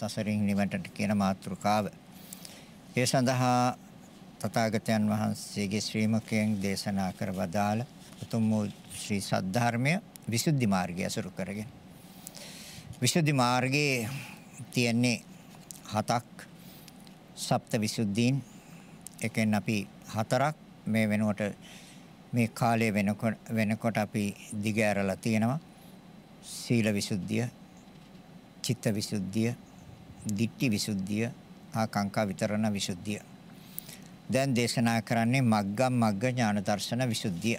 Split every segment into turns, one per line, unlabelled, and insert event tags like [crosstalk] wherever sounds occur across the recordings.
සසරින් නිවනට කියන මාතෘකාව. ඒ සඳහා තථාගතයන් වහන්සේගේ ශ්‍රී මුඛයෙන් දේශනා කර වදාළ උතුම් වූ ශ්‍රී සද්ධර්මය විසුද්ධි මාර්ගය අසුරු කරගෙන. විසුද්ධි මාර්ගයේ තියෙන්නේ හතක්. සප්ත විසුද්ධීන් එකෙන් අපි හතරක්. මේ වෙනුවට මේ කාලය වෙනකොට වෙනකොට අපි දිගහැරලා තියෙනවා. සීල විසුද්ධිය චිත්ත විසුද්ධිය ditthi විසුද්ධිය ආ කාංකා විතරණ විසුද්ධිය දැන් දේශනා කරන්නේ මග්ගම් මග්ග ඥාන දර්ශන විසුද්ධිය.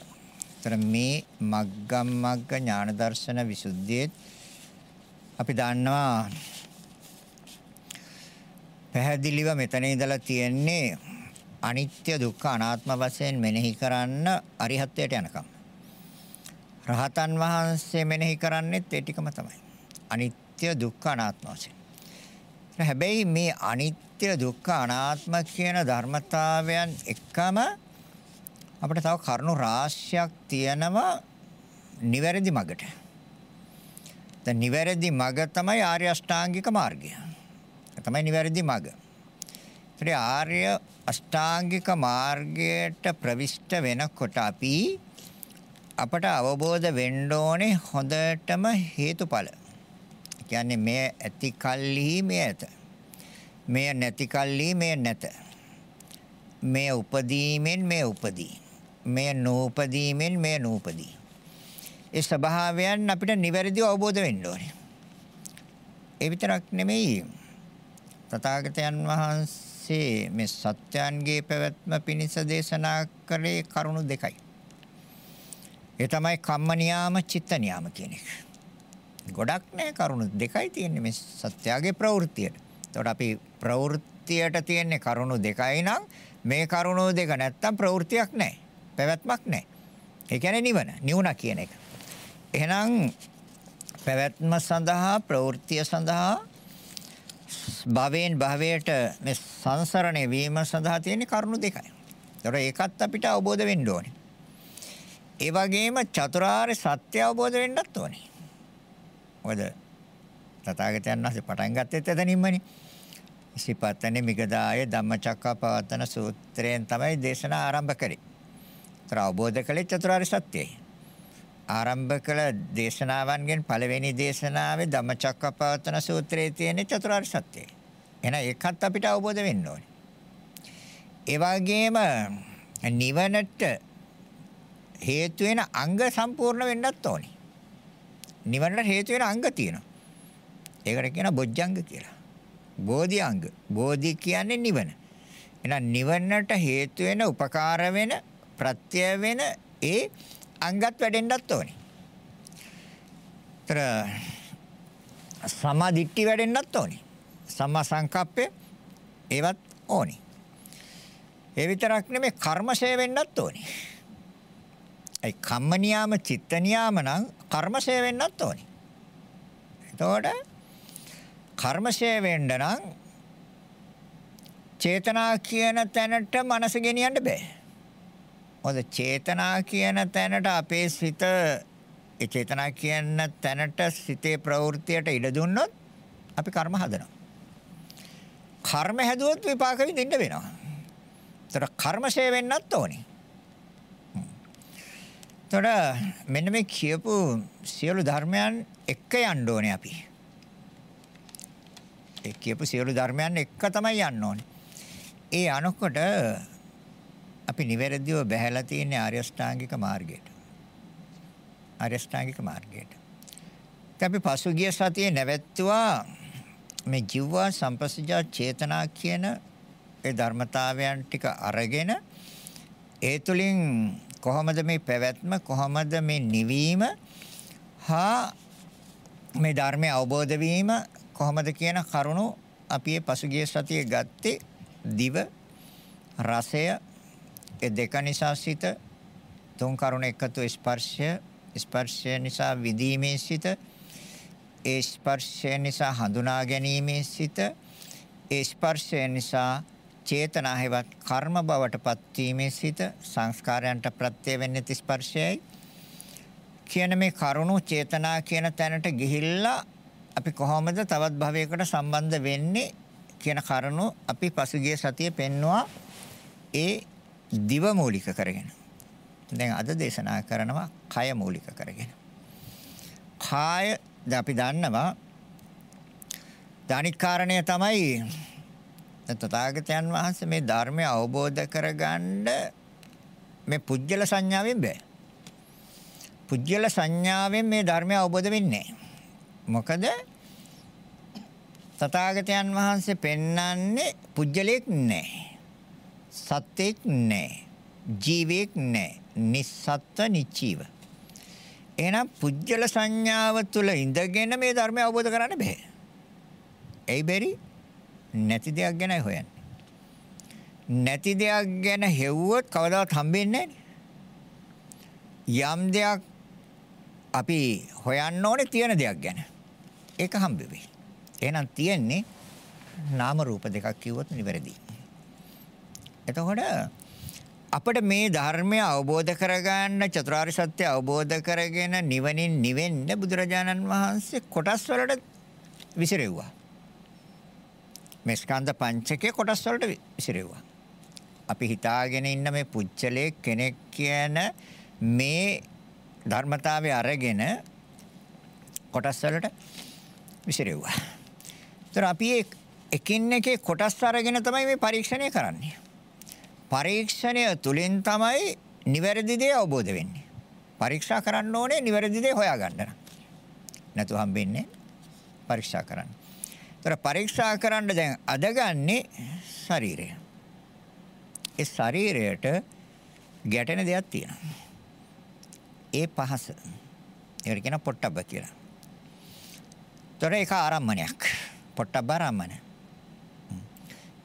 ତර මේ මග්ගම් මග්ග ඥාන දර්ශන විසුද්ධියේ අපි දන්නවා පැහැදිලිව මෙතන ඉඳලා තියෙන්නේ අනිත්‍ය දුක්ඛ අනාත්ම වශයෙන් මෙනෙහි කරන්න අරිහත්ත්වයට යනකම්. රහතන් වහන්සේ මෙනෙහි කරන්නේත් ඒ ටිකම තමයි. අනිත්‍ය දුක්ඛ අනාත්ම වශයෙන්. හැබැයි මේ අනිත්‍ය දුක්ඛ අනාත්ම කියන ධර්මතාවයන් එකම අපිට තව කරුණු රාශියක් තියෙනවා නිවැරදි මගට. දැන් නිවැරදි මග තමයි ආර්ය අෂ්ටාංගික මාර්ගය. තමයි නිවැරදි මග. ඒ ආර්ය අෂ්ටාංගික මාර්ගයට ප්‍රවිෂ්ඨ වෙනකොට අපි අපට අවබෝධ වෙන්න ඕනේ හොඳටම හේතුඵල. කියන්නේ මේ ඇති කල්හි මේ ඇත. මේ නැති කල්හි මේ නැත. මේ උපදීමෙන් මේ උපදී. මේ නූපදීමෙන් මේ නූපදී. ඒ ස්වභාවයන් අපිට නිවැරදිව අවබෝධ වෙන්න ඕනේ. ඒ විතරක් නෙමෙයි තථාගතයන් වහන්සේ මේ සත්‍යයන්ගේ පැවැත්ම පිණිස දේශනා කළේ කරුණු දෙකයි. ඒ තමයි කම්ම නියාම චිත්ත නියාම කියන එක. ගොඩක් නෑ කරුණු දෙකයි තියෙන්නේ මේ සත්‍යයේ ප්‍රවෘත්තියට. එතකොට අපි ප්‍රවෘත්තියට තියෙන්නේ කරුණු දෙකයි නම් මේ කරුණු දෙක නැත්තම් ප්‍රවෘත්තියක් නෑ. පැවැත්මක් නෑ. ඒ කියන්නේ නිවන, නිවුණ කියන එක. එහෙනම් පැවැත්ම සඳහා ප්‍රවෘත්තිය සඳහා භවෙන් භවයට මේ සංසරණය වීම සඳහා තියෙන කරුණු දෙකයි. ඒතර ඒකත් අපිට අවබෝධ වෙන්න ඕනේ. ඒ වගේම චතුරාර්ය සත්‍ය අවබෝධ වෙන්නත් ඕනේ. මොකද තථාගතයන් වහන්සේ පටන් ගත්තෙත් එතනින්මනේ. ඉසිපතනේ මිගදාය ධම්මචක්කපවත්තන සූත්‍රයෙන් තමයි දේශනා ආරම්භ කරේ. ඒතර අවබෝධ කළේ චතුරාර්ය සත්‍යයි. ආරම්භ කළ දේශනාවන්ගෙන් පළවෙනි දේශනාවේ ධම්මචක්කපවත්තන සූත්‍රයේ තියෙන චතුරාර්ය සත්‍යය. එහෙනම් ඒකත් අපිට අවබෝධ වෙන්න ඕනේ. ඒ වගේම නිවනට හේතු වෙන අංග සම්පූර්ණ වෙන්නත් ඕනේ. නිවනට හේතු වෙන අංග තියෙනවා. ඒකට කියන බොජ්ජංග කියලා. බෝධි අංග. බෝධි කියන්නේ නිවන. එහෙනම් නිවනට හේතු වෙන උපකාර වෙන ප්‍රත්‍ය වෙන ඒ අංගත් වැඩෙන්නත් ඕනේ. ତර සමාධිට්ඨි වැඩෙන්නත් ඕනේ. සම්මා සංකප්පය ඒවත් ඕනේ. ඒ විතරක් නෙමෙයි කර්මශය වෙන්නත් ඕනේ. ඒ කම්ම නියාම චිත්ත නියාම නම් කර්මශය වෙන්නත් ඕනේ. එතකොට කර්මශය වෙන්න නම් චේතනා කියන තැනට මනස ගෙනියන්න බෑ. මොකද චේතනා කියන තැනට අපේ සිත ඒ චේතනා කියන තැනට සිතේ ප්‍රවෘත්තියට ඉඩ දුන්නොත් අපි කර්ම හදනවා. කර්ම හැදුවොත් විපාක විඳින්න වෙනවා. ඒතර කර්මශය වෙන්නත් ඕනේ. ඒතර මෙන්න මේ කියපු සියලු ධර්මයන් එක යන්න ඕනේ අපි. ඒ කියපු සියලු ධර්මයන් එක තමයි යන්න ඕනේ. ඒ අනකොට අපි නිවැරදිව බැහැලා තියෙන ආර්ය අෂ්ටාංගික මාර්ගයට. ආර්ය අෂ්ටාංගික මාර්ගයට. අපි පසුගිය සතියේ නැවැත්තුවා මේ ජීවා සම්පස්සජා චේතනා කියන ඒ ධර්මතාවයන් ටික අරගෙන ඒ තුලින් කොහොමද මේ පැවැත්ම කොහොමද මේ නිවීම හා මේ ධර්මය අවබෝධ වීම කොහොමද කියන කරුණු අපි මේ පසුගිය සතියේ ගත්තේ දිව රසය ඒ දෙක නිසා සිත තුන් කරුණ එකතු ස්පර්ශය ස්පර්ශය නිසා විදීමේ සිත ඒ ස්පර්ශය නිසා හඳුනා ගැනීමේ සිත ඒ ස්පර්ශය නිසා චේතනා හේවත් කර්ම බවට පත්වීමේ සිත සංස්කාරයන්ට ප්‍රත්‍ය වෙන්නේ ස්පර්ශයයි කියන මේ කරුණු චේතනා කියන තැනට ගිහිල්ලා අපි කොහොමද තවත් භවයකට සම්බන්ධ වෙන්නේ කියන කරුණු අපි පසුගිය සතියේ පෙන්නවා ඒ දිව මූලික කරගෙන. දැන් අද දේශනා කරනවා කය මූලික කරගෙන. කාය අපි දන්නවා ධානික කාරණය තමයි තථාගතයන් වහන්සේ මේ ධර්මය අවබෝධ කරගන්න මේ පුජ්‍යල සංඥාවෙන් බෑ. පුජ්‍යල සංඥාවෙන් මේ ධර්මය අවබෝධ වෙන්නේ මොකද තථාගතයන් වහන්සේ පෙන්වන්නේ පුජ්‍යලයක් නැහැ. සත්‍යෙක් නැහැ. ජීවෙක් නැහැ. නිස්සත්ත්ව නිචීව. එහෙනම් පුජ්‍යල සංඥාව තුළ ඉඳගෙන මේ ධර්මය අවබෝධ කරන්න බෑ. එයි බැරි නැති දෙයක් ගැනයි හොයන්නේ. නැති දෙයක් ගැන හෙව්වොත් කවදාවත් හම්බෙන්නේ යම් දෙයක් අපි හොයන්න ඕනේ තියෙන දෙයක් ගැන. ඒක හම්බ වෙයි. එහෙනම් තියෙන්නේ නාම රූප දෙකක් කිව්වොත් නිවැරදි. එතකොට අපිට මේ ධර්මය අවබෝධ කරගන්න චතුරාර්ය සත්‍ය අවබෝධ කරගෙන නිවනින් නිවෙන්න බුදුරජාණන් වහන්සේ කොටස් වලට විසිරෙව්වා. මේ ස්කන්ධ පංචකයේ කොටස් වලට විසිරෙව්වා. අපි හිතාගෙන ඉන්න මේ පුච්චලේ කෙනෙක් කියන මේ ධර්මතාවය අරගෙන කොටස් වලට විසිරෙව්වා. ඒතර අපි එකින් එකේ කොටස් අරගෙන තමයි මේ පරීක්ෂණය කරන්නේ. පරීක්ෂණය තුලින් තමයි නිවැරදි දේ අවබෝධ වෙන්නේ. පරීක්ෂා කරන්න ඕනේ නිවැරදි දේ හොයාගන්න. නැතු හම්බෙන්නේ පරීක්ෂා කරන්න. ඒතර පරීක්ෂා කරන්න දැන් අදගන්නේ ශරීරය. ඒ ශරීරයට ගැටෙන දෙයක් තියෙනවා. ඒ පහස. ඒකට කියන පොට්ටබ්බ කියලා. ඒතර ඒක ආරම්මණයක්. පොට්ටබ්බ ආරම්මණ.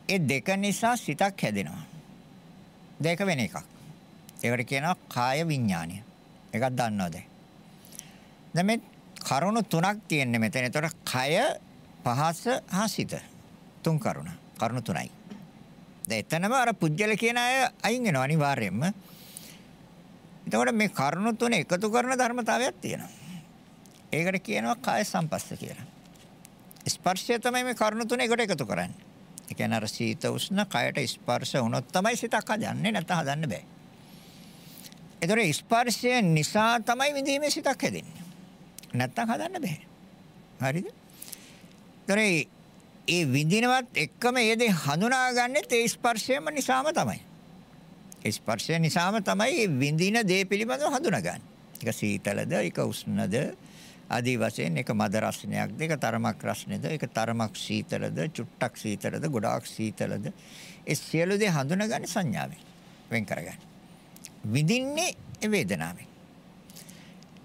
ඒ දෙක නිසා සිතක් හැදෙනවා. දෙක වෙන එකක්. ඒකට කියනවා කාය විඥානය. ඒකක් දන්නවද? දැන් මේ කරුණු තුනක් තියෙන්නේ මෙතන. ඒතකොට කය, පහස, හා සිත. තුන් කරුණ. කරුණු තුනයි. දැන් එතනම අර පුජ්‍යල කියන අය අයින් වෙනවා අනිවාර්යයෙන්ම. එතකොට මේ කරුණු තුන එකතු කරන ධර්මතාවයක් තියෙනවා. ඒකට කියනවා කාය සම්පස්ස කියලා. ස්පර්ශය තමයි මේ කරුණු තුන එකට එකතු කරන්නේ. ඒ කියන්නේ අර සීත උෂ්ණ කයට ස්පර්ශ වුණොත් තමයි සිතක් හදන්නේ නැත්නම් හදන්න බෑ. ඒතර ස්පර්ශය නිසා තමයි විඳීමේ සිතක් හැදෙන්නේ. නැත්නම් හදන්න බෑ. හරිද? ඒතර ඒ විඳිනවත් එක්කම ඒ දේ හඳුනාගන්නේ ඒ ස්පර්ශයම නිසාම තමයි. ස්පර්ශය නිසාම තමයි විඳින දේ පිළිබඳව හඳුනාගන්නේ. ඒක සීතලද, ඒක උෂ්ණද, ආදී වශයෙන් එක මද රසණයක් දෙක තරමක් රසණේද ඒක තරමක් සීතලද චුට්ටක් සීතලද ගොඩාක් සීතලද ඒ සියලු දේ හඳුනගන්නේ සංඥාවෙන් වෙන් කරගන්න. විඳින්නේ ඒ වේදනාවෙන්.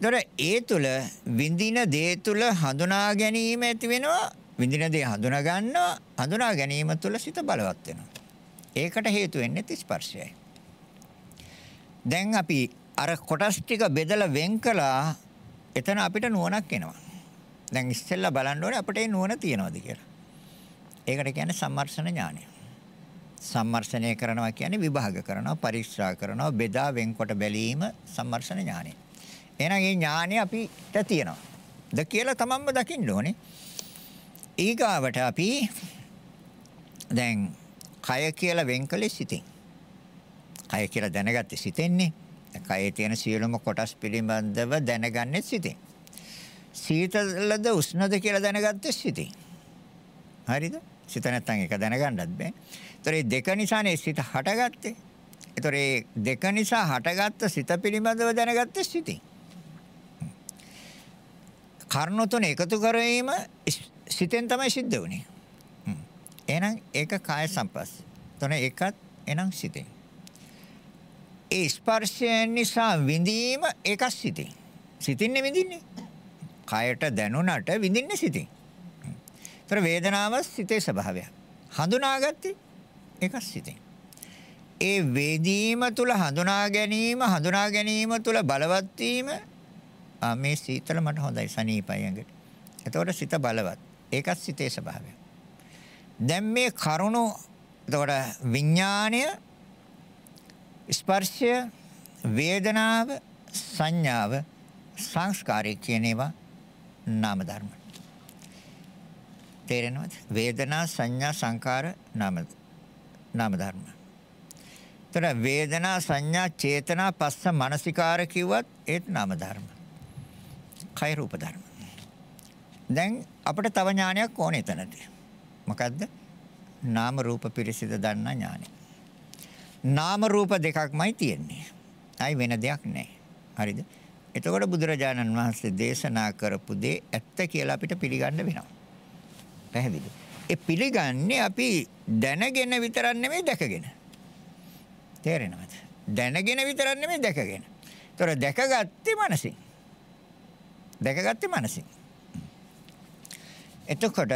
දොර ඒ තුල විඳින දේ තුල හඳුනා ගැනීම ඇති වෙනවා විඳින දේ හඳුනා ගන්නවා හඳුනා ගැනීම තුල සිත බලවත් වෙනවා. ඒකට හේතු වෙන්නේ ස්පර්ශයයි. දැන් අපි අර කොටස් ටික බෙදලා වෙන් කළා එතන අපිට නුවණක් එනවා. දැන් ඉස්සෙල්ලා බලන්න ඕනේ අපිට ඒ නුවණ තියනවාද කියලා. ඒකට කියන්නේ සම්මර්ෂණ ඥානය. සම්මර්ෂණය කරනවා කියන්නේ විභාග කරනවා, පරීක්ෂා කරනවා, බෙදා වෙන්කොට බැලීම සම්මර්ෂණ ඥානය. එහෙනම් මේ ඥානය අපිට තියෙනවා. ද කියලා තමන්ම දකින්න ඕනේ. ඊගාවට අපි දැන් කය කියලා වෙන් කළේ සිතින්. කය කියලා දැනගත්තේ සිතෙන්නේ. කයේ තියෙන සියලුම කොටස් පිළිබඳව දැනගන්නේ සිතින්. සීතලද උෂ්ණද කියලා දැනගත්තේ සිතින්. හරිද? සිත නැත්තම් ඒක දැනගන්නත් බෑ. ඒතර මේ දෙක නිසානේ සිත හටගත්තේ. ඒතර මේ දෙක නිසා හටගත්ත සිත පිළිබඳව දැනගත්තේ සිතින්. කර්ණ තුන එකතු කරවීම සිතෙන් තමයි සිද්ධ වුනේ. එහෙනම් ඒක කාය සම්පස්ස. තුන එකත් එනම් සිතෙන්. ඒ ස්පර්ශයෙන් නිසා විඳීම ඒක සිතින්. සිතින්නේ විඳින්නේ. කයට දැනුණට විඳින්නේ සිතින්. ඒතර වේදනාව සිතේ ස්වභාවය. හඳුනාගත්තේ ඒක සිතින්. ඒ වේදීම තුල හඳුනා ගැනීම හඳුනා ගැනීම තුල බලවත් වීම මේ සීතල මට හොඳයි සනීපයි ඇඟට. එතකොට සිත බලවත්. ඒකත් සිතේ ස්වභාවය. දැන් මේ කරුණු එතකොට විඥාණය ස්පර්ශය වේදනාව සංඥාව සංස්කාරය කියන ඒවා නාම ධර්ම. තේරෙනවද? වේදනා සංඥා සංකාර නාම නාම ධර්ම. ତර වේදනා සංඥා චේතනා පස්ස මනසිකාර කිව්වත් ඒත් නාම ධර්ම. කය රූප ධර්ම. දැන් අපිට තව ඥානයක් ඕනේ එතනදී. මොකද්ද? නාම රූප පිරිසිදු දන්නා ඥානය. නාම රූප දෙකක්මයි තියෙන්නේ. අයි වෙන දෙයක් නැහැ. හරිද? එතකොට බුදුරජාණන් වහන්සේ දේශනා කරපු දේ ඇත්ත කියලා අපිට පිළිගන්න වෙනවා. පැහැදිලි. ඒ පිළිගන්නේ අපි දැනගෙන විතරක් නෙමෙයි දැකගෙන. තේරෙනවද? දැනගෙන විතරක් නෙමෙයි දැකගෙන. ඒතොර දැකගත්තේ මනසින්. දැකගත්තේ මනසින්. එතකොට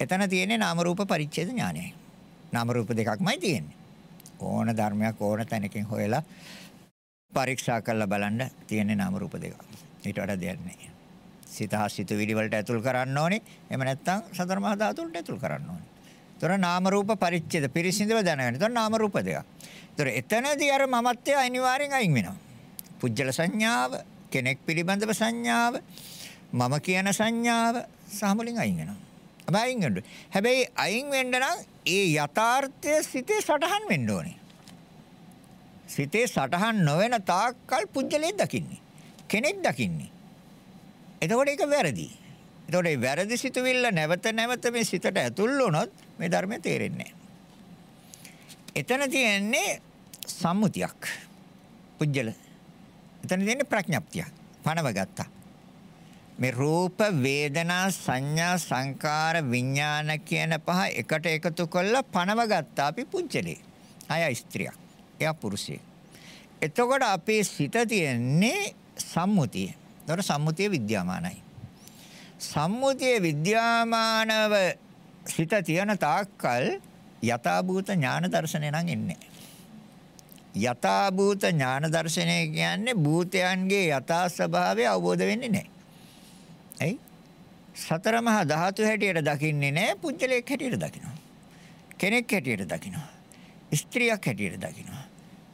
එතන තියෙන්නේ නාම රූප පරිච්ඡේද ඥානයයි. නාම රූප දෙකක්මයි තියෙන්නේ. ඕන ධර්මයක් ඕන තැනකින් හොයලා පරීක්ෂා කරලා බලන්න තියෙන්නේ නාම රූප දෙක. ඊට වඩා දෙයක් නැහැ. සිත හා සිතුවිලි වලට ඇතුල් කරන්න ඕනේ. එහෙම නැත්නම් සතර මහා ධාතු වලට ඇතුල් කරන්න ඕනේ. ඒතර නාම රූප පරිච්ඡේද පිරිසිදුව දැනගන්න. ඒතර නාම රූප දෙක. ඒතර එතනදී අර මමත්වය අනිවාර්යෙන් අයින් වෙනවා. පුජ්‍යල සංඥාව, කෙනෙක් පිළිබඳව සංඥාව, මම කියන සංඥාව සාමුලින් අයින් වෙනවා. හැබැයි අයින් වෙන්න. හැබැයි අයින් වෙන්න නම් ඒ යථාර්ථය සිතේ සටහන් වෙන්න ඕනේ. සිතේ සටහන් නොවන තාක්කල් පුජ්‍යලේ දකින්නේ. කෙනෙක් දකින්නේ. එතකොට ඒක වැරදි. එතකොට මේ වැරදි සිතුවිල්ල නැවත නැවත මේ සිතට ඇතුල් වුණොත් මේ ධර්මය තේරෙන්නේ එතන තියෙන්නේ සම්මුතියක්. පුජ්‍යල. එතන තියෙන්නේ ප්‍රඥප්තියක්. පණව ගත්තා. මේ රූප වේදනා සංඥා සංකාර විඥාන කියන පහ එකට එකතු කරලා පණව ගත්තා අපි පුජ්‍යලේ. අය ස්ත්‍රියක්. එයා පුරුෂයෙක්. එතකොට අපේ සිත තියෙන්නේ සම්මුතිය. ඒතකොට සම්මුතිය විද්‍යාමානයි. සම්මුතිය විද්‍යාමානව සිත තියෙන තාක්කල් යථාභූත ඥාන දර්ශනය නම් එන්නේ. යථාභූත ඥාන දර්ශනය කියන්නේ භූතයන්ගේ යථා ස්වභාවය අවබෝධ වෙන්නේ නැහැ. ඇයි? සතර මහා ධාතු හැටියට දකින්නේ නැහැ පුජ්‍යලයක් හැටියට දකිනවා. කෙනෙක් හැටියට දකිනවා. ස්ත්‍රියක් හැටියට දකිනවා.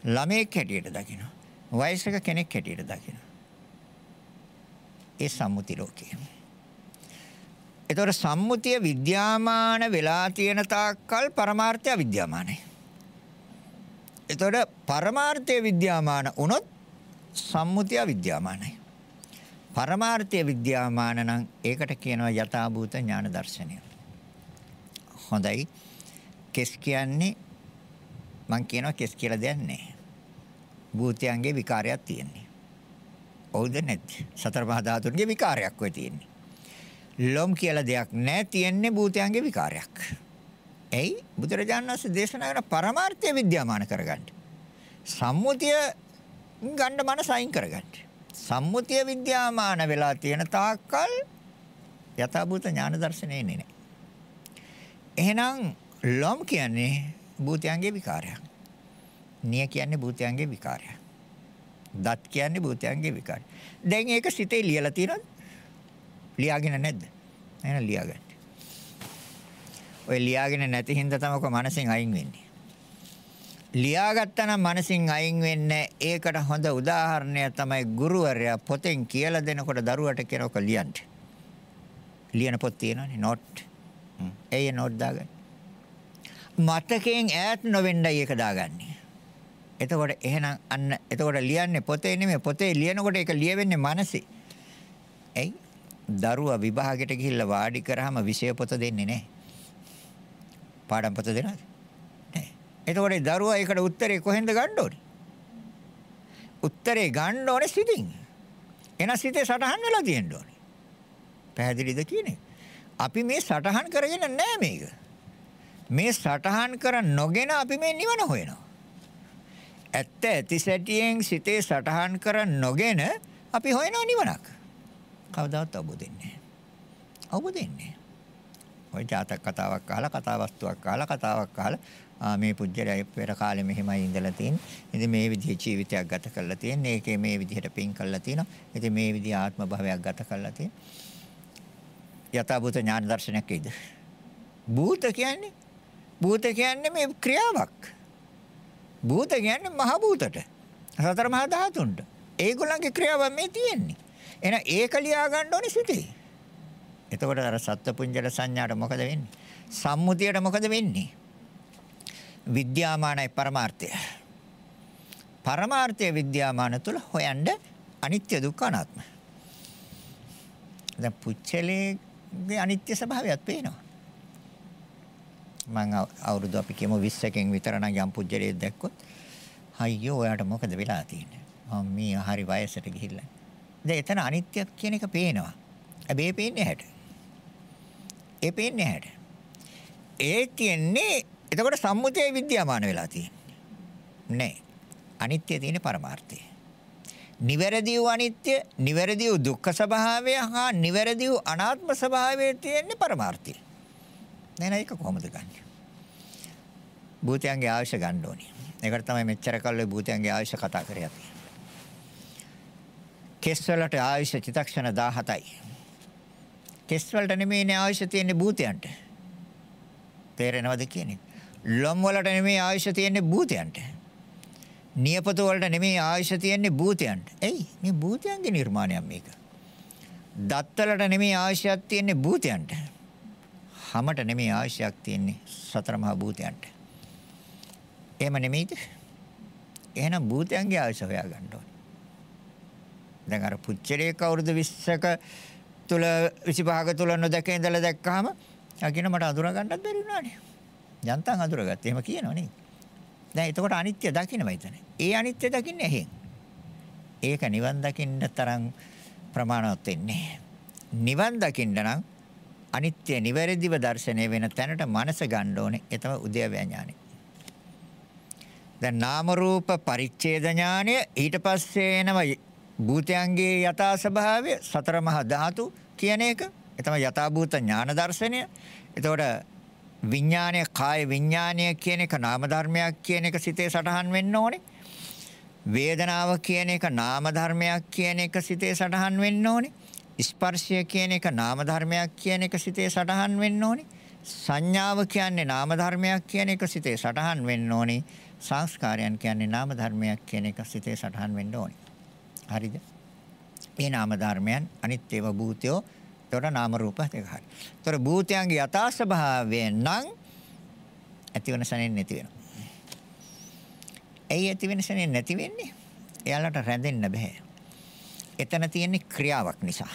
ළමයෙක් හැටියට දකිනවා. වයසක කෙනෙක් හැටියට දකිනවා. ඒ සම්මුති ලෝකය. ඒතොර සම්මුතිය විද්‍යාමාන වෙලා තියෙන තාක්කල් පරමාර්ථය විද්‍යාමානයි. ඒතොර පරමාර්ථය විද්‍යාමාන වුණොත් සම්මුතිය විද්‍යාමානයි. පරමාර්ථය විද්‍යාමාන නම් ඒකට කියනවා යථාභූත ඥාන දර්ශනය. හොඳයි. කෙස් කියන්නේ මම කියනවා කෙස් කියලා දෙයක් නැහැ. භූතයන්ගේ විකාරයක් තියෙන්නේ. ඔව්ද නැද්ද? සතර මහා ධාතුන්ගේ විකාරයක් වෙ තියෙන්නේ. ලොම් කියලා දෙයක් නැහැ තියෙන්නේ භූතයන්ගේ විකාරයක්. එයි බුදුරජාණන් වහන්සේ දේශනා කරන පරමාර්ථය විද්‍යාමාන කරගන්න. සම්මුතිය ගන්න මනස අයින් කරගන්න. සම්මුතිය විද්‍යාමාන වෙලා තියෙන තාක්කල් යථාභූත ඥාන දර්ශනේ නේ. එහෙනම් ලොම් කියන්නේ භූතයන්ගේ විකාරයක්. නිය කියන්නේ භූතයන්ගේ විකාරයක්. දත් කියන්නේ භූතයන්ගේ විකාරය. දැන් ඒක සිතේ ලියලා තියෙනවද? ලියාගෙන නැද්ද? එහෙනම් ලියාගන්න. ඔය ලියාගෙන නැති හින්දා තමයි මනසෙන් අයින් වෙන්නේ. ලියාගත්තා නම් මනසින් අයින් වෙන්නේ ඒකට හොඳ උදාහරණයක් තමයි ගුරුවරයා පොතෙන් කියලා දෙනකොට දරුවට කියනක ලියන්න. ලියන පොත් තියෙනවනේ නෝට්. එයි නෝට් දාගන්න. මතකයෙන් ඈත් නොවෙන්නයි ඒක දාගන්නේ. එතකොට එහෙනම් අන්න එතකොට ලියන්නේ පොතේ නෙමෙයි පොතේ ලියනකොට ඒක ලියවෙන්නේ මනසේ. එයි දරුවා විභාගෙට ගිහිල්ලා වාඩි කරාම විෂය පොත දෙන්නේ නැහැ. පාඩම් පොත දෙනවද? නැහැ. එතකොට දරුවා ඒකට උත්තරේ කොහෙන්ද ගන්න ඕනේ? උත්තරේ ගන්න ඕනේ සිතින්. එන සිතේ සටහන් වෙලා තියෙන්න ඕනේ. පැහැදිලිද කියන්නේ? අපි මේ සටහන් කරගෙන නැහැ මේක. මේ සටහන් කර නොගෙන අපි මේ නිවන හොයනවා. ඇත්ත ඇති සැටියෙන් සිතේ සටහන් කර නොගෙන අපි හොයනවා නිවනක්. කවදාවත් අවබෝධ වෙන්නේ නැහැ. අවබෝධ වෙන්නේ ඔය ජාතක කතාවක් අහලා කතා වස්තුවක් අහලා කතාවක් අහලා මේ පුජ්‍යලයි පෙර කාලේ මෙහෙමයි ඉඳලා තියෙන්නේ. ඉතින් මේ විදිහේ ජීවිතයක් ගත කරලා තියෙන්නේ. ඒකේ මේ විදිහට පින් කරලා තියෙනවා. ඉතින් මේ විදිහ ආත්ම භාවයක් ගත කරලා තියෙනවා. යථාභූත ඥාන දර්ශනයක් ඒද? භූත කියන්නේ භූත කියන්නේ මේ ක්‍රියාවක්. භූත කියන්නේ මහ භූතට. සතර මහා ධාතුන්ට. ඒගොල්ලන්ගේ ක්‍රියාව මේ තියෙන්නේ. එහෙනම් ඒක ලියා ගන්න ඕනේ සිටේ. එතකොට අර සත්පුඤ්ජල සංඥාට මොකද වෙන්නේ? සම්මුතියට මොකද වෙන්නේ? විද්‍යාමානයි පරමාර්ථය. පරමාර්ථය විද්‍යාමාන තුල හොයන්න අනිත්‍ය දුක්ඛ අනාත්ම. දැන් පුච්චලේගේ අනිත්‍ය ස්වභාවයත් පේනවා. මම අවුරුදු අපි කියමු 20කින් විතර නම් යම් පුජ්‍යලයක් දැක්කොත් අයියෝ ඔයාට මොකද වෙලා තියෙන්නේ මම මේ හරි වයසට ගිහිල්ලා දැන් එතන අනිත්‍යයක් කියන එක පේනවා හැබැයි පේන්නේ හැට ඒ පේන්නේ හැට ඒ කියන්නේ එතකොට සම්මුතිය විද්‍යාමාන වෙලා තියෙන්නේ නෑ අනිත්‍ය තියෙන පරමාර්ථය නිවැරදි වූ අනිත්‍ය නිවැරදි වූ දුක්ඛ ස්වභාවය හා නිවැරදි වූ අනාත්ම ස්වභාවය තියෙන්නේ පරමාර්ථය නෑ නෑ ඒක කොහොමද ගන්නෙ? භූතයන්ගේ ආයුෂ ගන්න ඕනේ. ඒකට තමයි මෙච්චර කල් ඔය භූතයන්ගේ ආයුෂ කතා කරේ අපි. කෙස් වලට ආයුෂ චිතක්ෂණ 17යි. කෙස් වලට නෙමෙයිනේ ආයුෂ තියෙන්නේ භූතයන්ට. තේරෙනවද කියන්නේ? ලොම් වලට නෙමෙයි ආයුෂ තියෙන්නේ භූතයන්ට. නියපොතු වලට නෙමෙයි ආයුෂ තියෙන්නේ භූතයන්ට. එයි මේ භූතයන්ගේ නිර්මාණයක් මේක. දත් වලට නෙමෙයි ආයුෂයක් තියෙන්නේ භූතයන්ට. හැමට නෙමෙයි ආශයක් තියෙන්නේ සතර මහා භූතයන්ට. එහෙම නෙමෙයිද? එහෙනම් භූතයන්ගේ ආශය හොයා ගන්න ඕනේ. දැන් අර පුච්චරේ කවුරුද 20ක තුල 25ක තුල නොදැක ඉඳලා දැක්කහම අකින මට අඳුර ගන්නත් බැරි වුණානේ. යන්තම් අඳුරගත්ත. එහෙම කියනව නේ. දැන් එතකොට අනිත්‍ය දකින්නයි එතන. ඒ අනිත්‍ය දකින්නේ ඇහෙන්. ඒක නිවන් දකින්න තරම් ප්‍රමාණවත් වෙන්නේ. නිවන් දකින්න නම් අනිත්‍ය නිවැරදිව දැర్శණය වෙන තැනට මනස ගන්න ඕනේ. ඒ තමයි උද්‍යවය ඥානෙ. දැන් නාම රූප පරිච්ඡේද ඥානය ඊට පස්සේ එනවා භූතයන්ගේ යථා ස්වභාවය සතර මහා ධාතු කියන එක. ඒ තමයි යථා භූත ඥාන දර්ශනය. එතකොට විඥානය කාය විඥානය කියන එක නාම ධර්මයක් කියන එක සිතේ සටහන් වෙන්න ඕනේ. වේදනාව කියන එක නාම ධර්මයක් කියන එක සිතේ සටහන් වෙන්න ඕනේ. ස්පර්ශය කියන එක නාම ධර්මයක් කියන එක සිතේ සටහන් වෙන්න ඕනේ. සංඥාව කියන්නේ නාම ධර්මයක් කියන එක සිතේ සටහන් වෙන්න ඕනේ. සංස්කාරයන් කියන්නේ නාම ධර්මයක් කියන එක සිතේ සටහන් වෙන්න ඕනේ. හරිද? මේ නාම ධර්මයන් අනිත්‍යව භූතයෝ ඒතකොට නාම රූප දෙක හරි. ඒතකොට භූතයන්ගේ යථා ස්වභාවය නම් ඇතිවන සනෙන් නැති වෙනවා. ඇයි ඇතිවෙන සනෙන් නැති වෙන්නේ? එයාලට රැඳෙන්න බෑ. එතන තියෙන්නේ ක්‍රියාවක් නිසා.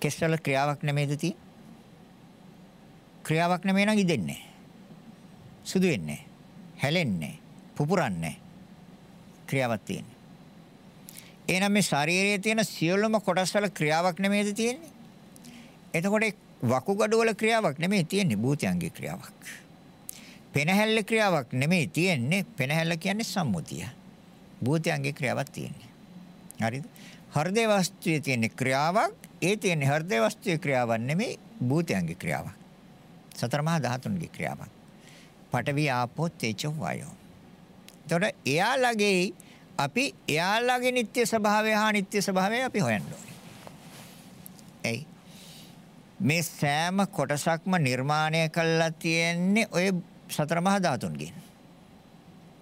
කෙස්වල ක්‍රියාවක් නෙමෙයිද තියෙන්නේ? ක්‍රියාවක් නෙමෙයි නම් ඉදෙන්නේ. සුදු වෙන්නේ. හැලෙන්නේ. පුපුරන්නේ. ක්‍රියාවක් තියෙන්නේ. එහෙනම් මේ ශරීරයේ තියෙන සියලුම කොටස් වල ක්‍රියාවක් නෙමෙයිද තියෙන්නේ? එතකොට වකුගඩු වල ක්‍රියාවක් නෙමෙයි තියෙන්නේ භූතයන්ගේ ක්‍රියාවක්. පෙනහැල්ල ක්‍රියාවක් නෙමෙයි තියෙන්නේ පෙනහැල්ල කියන්නේ සම්මුතිය. භූතයන්ගේ ක්‍රියාවක් තියෙන්නේ. හරිද? හෘදේ වස්තුවේ තියෙන ක්‍රියාවක් ඒ තියෙන හෘදේ වස්තුවේ ක්‍රියාවක් නෙමෙයි භූතයන්ගේ ක්‍රියාවක්. සතර මහා ධාතුන්ගේ ක්‍රියාවක්. පඨවි ආපෝ තේජෝ වායෝ. එතකොට එයාලගේ අපි එයාලගේ නිත්‍ය ස්වභාවය හා නිත්‍ය ස්වභාවය අපි හොයන්න ඕනේ. එයි මේ සෑම කොටසක්ම නිර්මාණය කළා තියෙන්නේ ඔය සතර මහා ධාතුන්ගෙන්.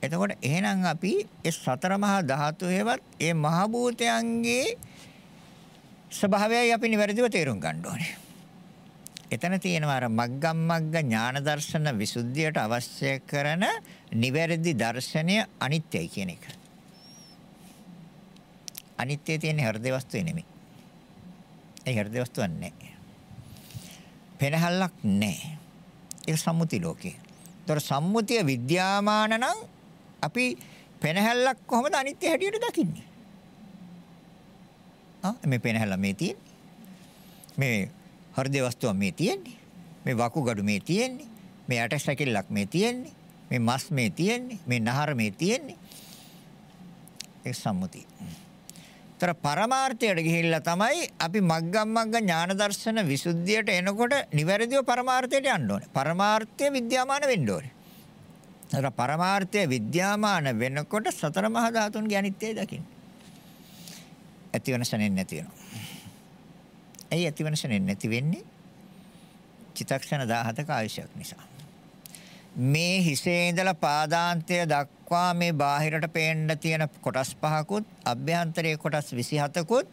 එතකොට එහෙනම් අපි ඒ සතර මහා ධාතු හේවත් ඒ මහ භූතයන්ගේ ස්වභාවයයි අපි නිවැරදිව තේරුම් ගන්න ඕනේ. එතන තියෙනවා අර මග්ගම් මග්ග ඥාන දර්ශන විසුද්ධියට අවශ්‍ය කරන නිවැරදි දර්ශනය අනිත්‍යයි කියන එක. අනිත්‍ය තියෙන හෘදේ වස්තුවේ නෙමෙයි. ඒ හෘදේ වස්තුවක් නැහැ. පෙනහල්ලක් නැහැ. ඒක සම්මුති ලෝකේ. ඒතර සම්මුතිය විද්‍යාමාන නම් අපි පෙනහැල්ලක් කොහොමද අනිත්‍ය හැටියට දකින්නේ? ආ මේ පෙනහැල්ල මේ තියෙන්නේ. මේ හෘදේ වස්තුව මේ තියෙන්නේ. මේ වකුගඩු මේ තියෙන්නේ. මේ ඇටසැකිල්ලක් මේ තියෙන්නේ. මේ මස් මේ තියෙන්නේ. මේ නහර මේ තියෙන්නේ. ඒ සම්මුතිය. තර පරමාර්ථයට ගිහිල්ලා තමයි අපි මග්ගම් මග්ග ඥාන දර්ශන විසුද්ධියට එනකොට නිවැරදිව පරමාර්ථයට යන්න ඕනේ. පරමාර්ථය විද්‍යාමාන වෙන්න ඕනේ. අර පරමාර්ථය විද්‍යාමාන වෙනකොට සතර මහා ධාතුන්ගේ අනිත්‍යය දකින්න. ඇති වෙන ශරෙන් නැති වෙනවා. ඇයි ඇති වෙන ශරෙන් නැති වෙන්නේ? චිත්තක්ෂණ 17ක ආයශයක් නිසා. මේ හිසේ ඉඳලා පාදාන්තය දක්වා මේ බාහිරට පේන්න තියෙන කොටස් පහකුත් අභ්‍යන්තරයේ කොටස් 27කුත්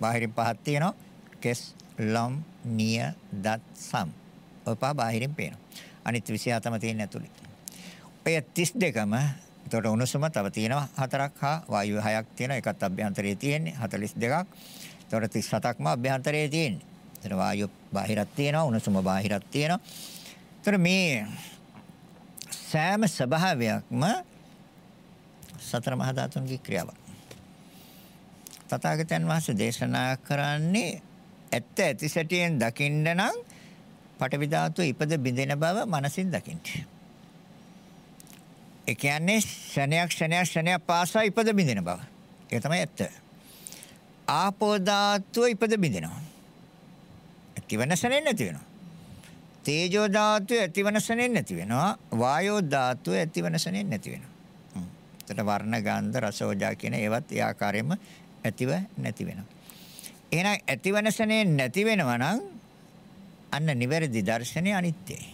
බාහිරින් පහක් තියෙනවා. කෙස්, ලම්, නිය, දත්, සම්. ඔය පහ බාහිරින් පේනවා. අනිත් 27ම තියෙන ඇතුලේ. ඔය 32ම එතකොට උණුසුම තව තියෙනවා හතරක් හා වායුව හයක් තියෙනවා. එකත් අභ්‍යන්තරයේ තියෙන්නේ 42ක්. එතකොට 37ක්ම අභ්‍යන්තරයේ තියෙන්නේ. එතන වායුව බාහිරක් තියෙනවා, උණුසුම බාහිරක් තියෙනවා. එතකොට මේ සෑම ස්වභාවයක්ම සතර මහා ධාතුන්ගේ ක්‍රියාවක්. තථාගතයන් වහන්සේ දේශනා කරන්නේ ඇත්ත ඇතිසැටියෙන් දකින්න නම් පටවි ධාතුව ඉපද බිඳෙන බව මනසින් දකින්න. ඒ කියන්නේ ක්ෂණයක් ක්ෂණයක් ක්ෂණයක් පාසා ඉපද බිඳෙන බව. ඒක තමයි ඇත්ත. ආපෝ ධාතුව ඉපද බිඳෙනවා. ඇතිවන ශරෙන් නැති වෙනවා. තේජෝ ධාතුව ඇතිවන ශරෙන් නැති වෙනවා. වායෝ ධාතුව ඇතිවන ශරෙන් නැති වෙනවා. එතකොට වර්ණ ගන්ධ රස ඕජා කියන ඒවත් ඒ ආකාරයෙන්ම ඇතිව නැති වෙනවා. එහෙනම් ඇතිවන ශරෙන් නැති වෙනවා නම් අන්න නිවැරදි දර්ශනය අනිත්‍යයි.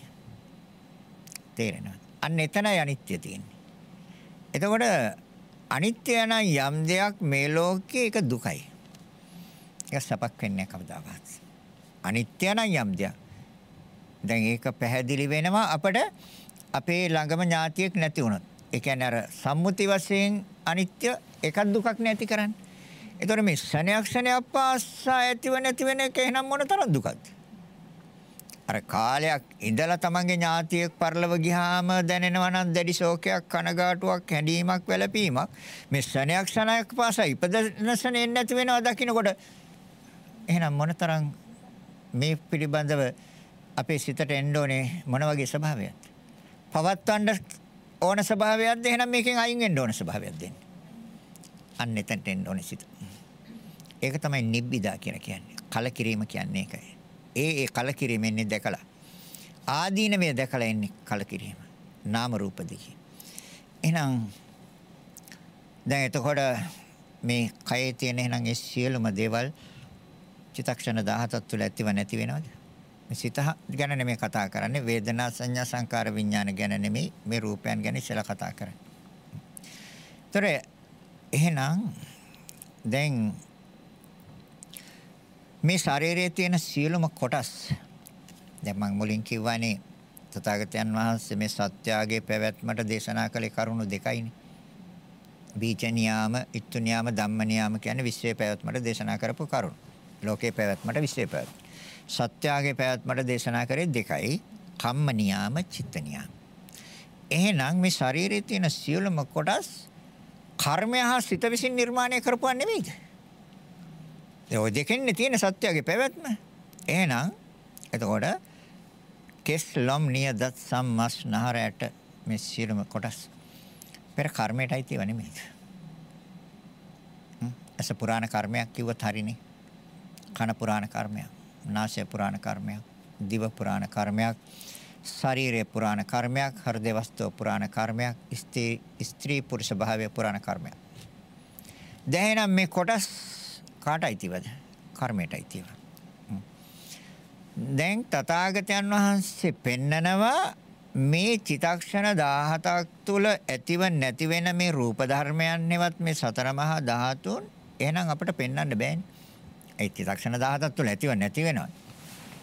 තේරෙනවද? අන්න එතනයි අනිත්‍ය තියෙන්නේ. එතකොට අනිත්‍ය නම් යම් දෙයක් මේ ලෝකේ ඒක දුකයි. ඒක සපක් වෙන්නේ කවදාවත්. අනිත්‍ය නම් යම් දෙයක්. දැන් ඒක පැහැදිලි වෙනවා අපිට අපේ ළඟම ඥාතියෙක් නැති වුණොත්. ඒ කියන්නේ අර සම්මුති වශයෙන් අනිත්‍ය එකක් දුකක් නැති කරන්නේ. ඒතර මේ ශණයක් ශණයක් පාස්සා ඇතිව නැති වෙන එක එහෙනම් මොන තරම් දුකක්ද? අර කාලයක් ඉඳලා තමන්ගේ ඥාතියෙක් පරලව ගියාම දැනෙනවා නම් දැඩි ශෝකයක් කනගාටුවක් හැඬීමක් වැළපීමක් මේ ශණයක් ශණයක් පාසා ඉපදනසනේ නැති වෙනවා දකින්නකොට එහෙනම් මොනතරම් මේ පිළිබඳව අපේ සිතට එන්න ඕනේ මොන වගේ ස්වභාවයක්ද පවත්වන්න ඕන ස්වභාවයක්ද එහෙනම් මේකෙන් අයින් වෙන්න ඕන ස්වභාවයක්ද දෙන්නේ අන්න එතනට එන්න ඕනේ සිත ඒක තමයි නිබ්බිදා කියන කියන්නේ කලකිරීම කියන්නේ ඒකයි ඒ ඒ කලකිරීමෙන්නේ දැකලා. ආදීනමය දැකලා එන්නේ කලකිරීම. නාම රූප දෙකේ. එහෙනම් දැන් එතකොට මේ කයේ තියෙන එහෙනම් ඒ සියලුම දේවල් චිතක්ෂණ 17ක් තුළ ඇතිව නැති වෙනවද? මේ සිත ගැන නෙමෙයි කතා කරන්නේ වේදනා සංඥා සංකාර විඥාන ගැන නෙමෙයි මේ රූපයන් ගැන ඉස්සලා කතා කරන්නේ. ඒතර එහෙනම් දැන් මේ ශරීරයේ තියෙන සියලුම කොටස් දැන් මම මුලින් කිව්වනේ තථාගතයන් වහන්සේ මේ සත්‍යාගයේ පැවැත්මට දේශනා කළේ කරුණු දෙකයිනේ. බීජ නියාම, ඉත්තු නියාම, ධම්ම නියාම කියන්නේ විශ්වයේ පැවැත්මට දේශනා කරපු කරුණු. ලෝකේ පැවැත්මට විශ්වයේ පැවැත්ම. සත්‍යාගයේ පැවැත්මට දේශනා කරේ දෙකයි. කම්ම නියාම, චිත්ත නියාම. එහෙනම් මේ ශරීරයේ තියෙන සියලුම කොටස් කර්මය හා සිත විසින් නිර්මාණය කරපුවා නෙවෙයිද? ඒ ඔය දෙකෙන්නේ තියෙන සත්‍යයේ පැවැත්ම. එහෙනම් එතකොට කෙස් ලොම් නියදත් සම්මස් නහරයට මේ සියලුම කොටස් පෙර කර්මයටයි තියෙව නෙමෙයි. අස පුරාණ කර්මයක් කිව්වත් හරිනේ. කන පුරාණ කර්මයක්, නාසය පුරාණ කර්මයක්, දිව පුරාණ කර්මයක්, ශරීරය පුරාණ කර්මයක්, හෘද වස්තුව පුරාණ කර්මයක්, ස්ත්‍රී පුරුෂ භාවය පුරාණ කර්මයක්. දැන් මේ කොටස් කාටයි තියවද? කර්මයටයි තියව. දැන් තථාගතයන් වහන්සේ පෙන්නනවා මේ චිතක්ෂණ 17ක් තුල ඇතිව නැති වෙන මේ රූප ධර්මයන්ෙවත් මේ සතර මහා ධාතුන් එහෙනම් අපිට පෙන්වන්න බෑනේ. ඒ චිතක්ෂණ 17ක් තුල ඇතිව නැති වෙනවා.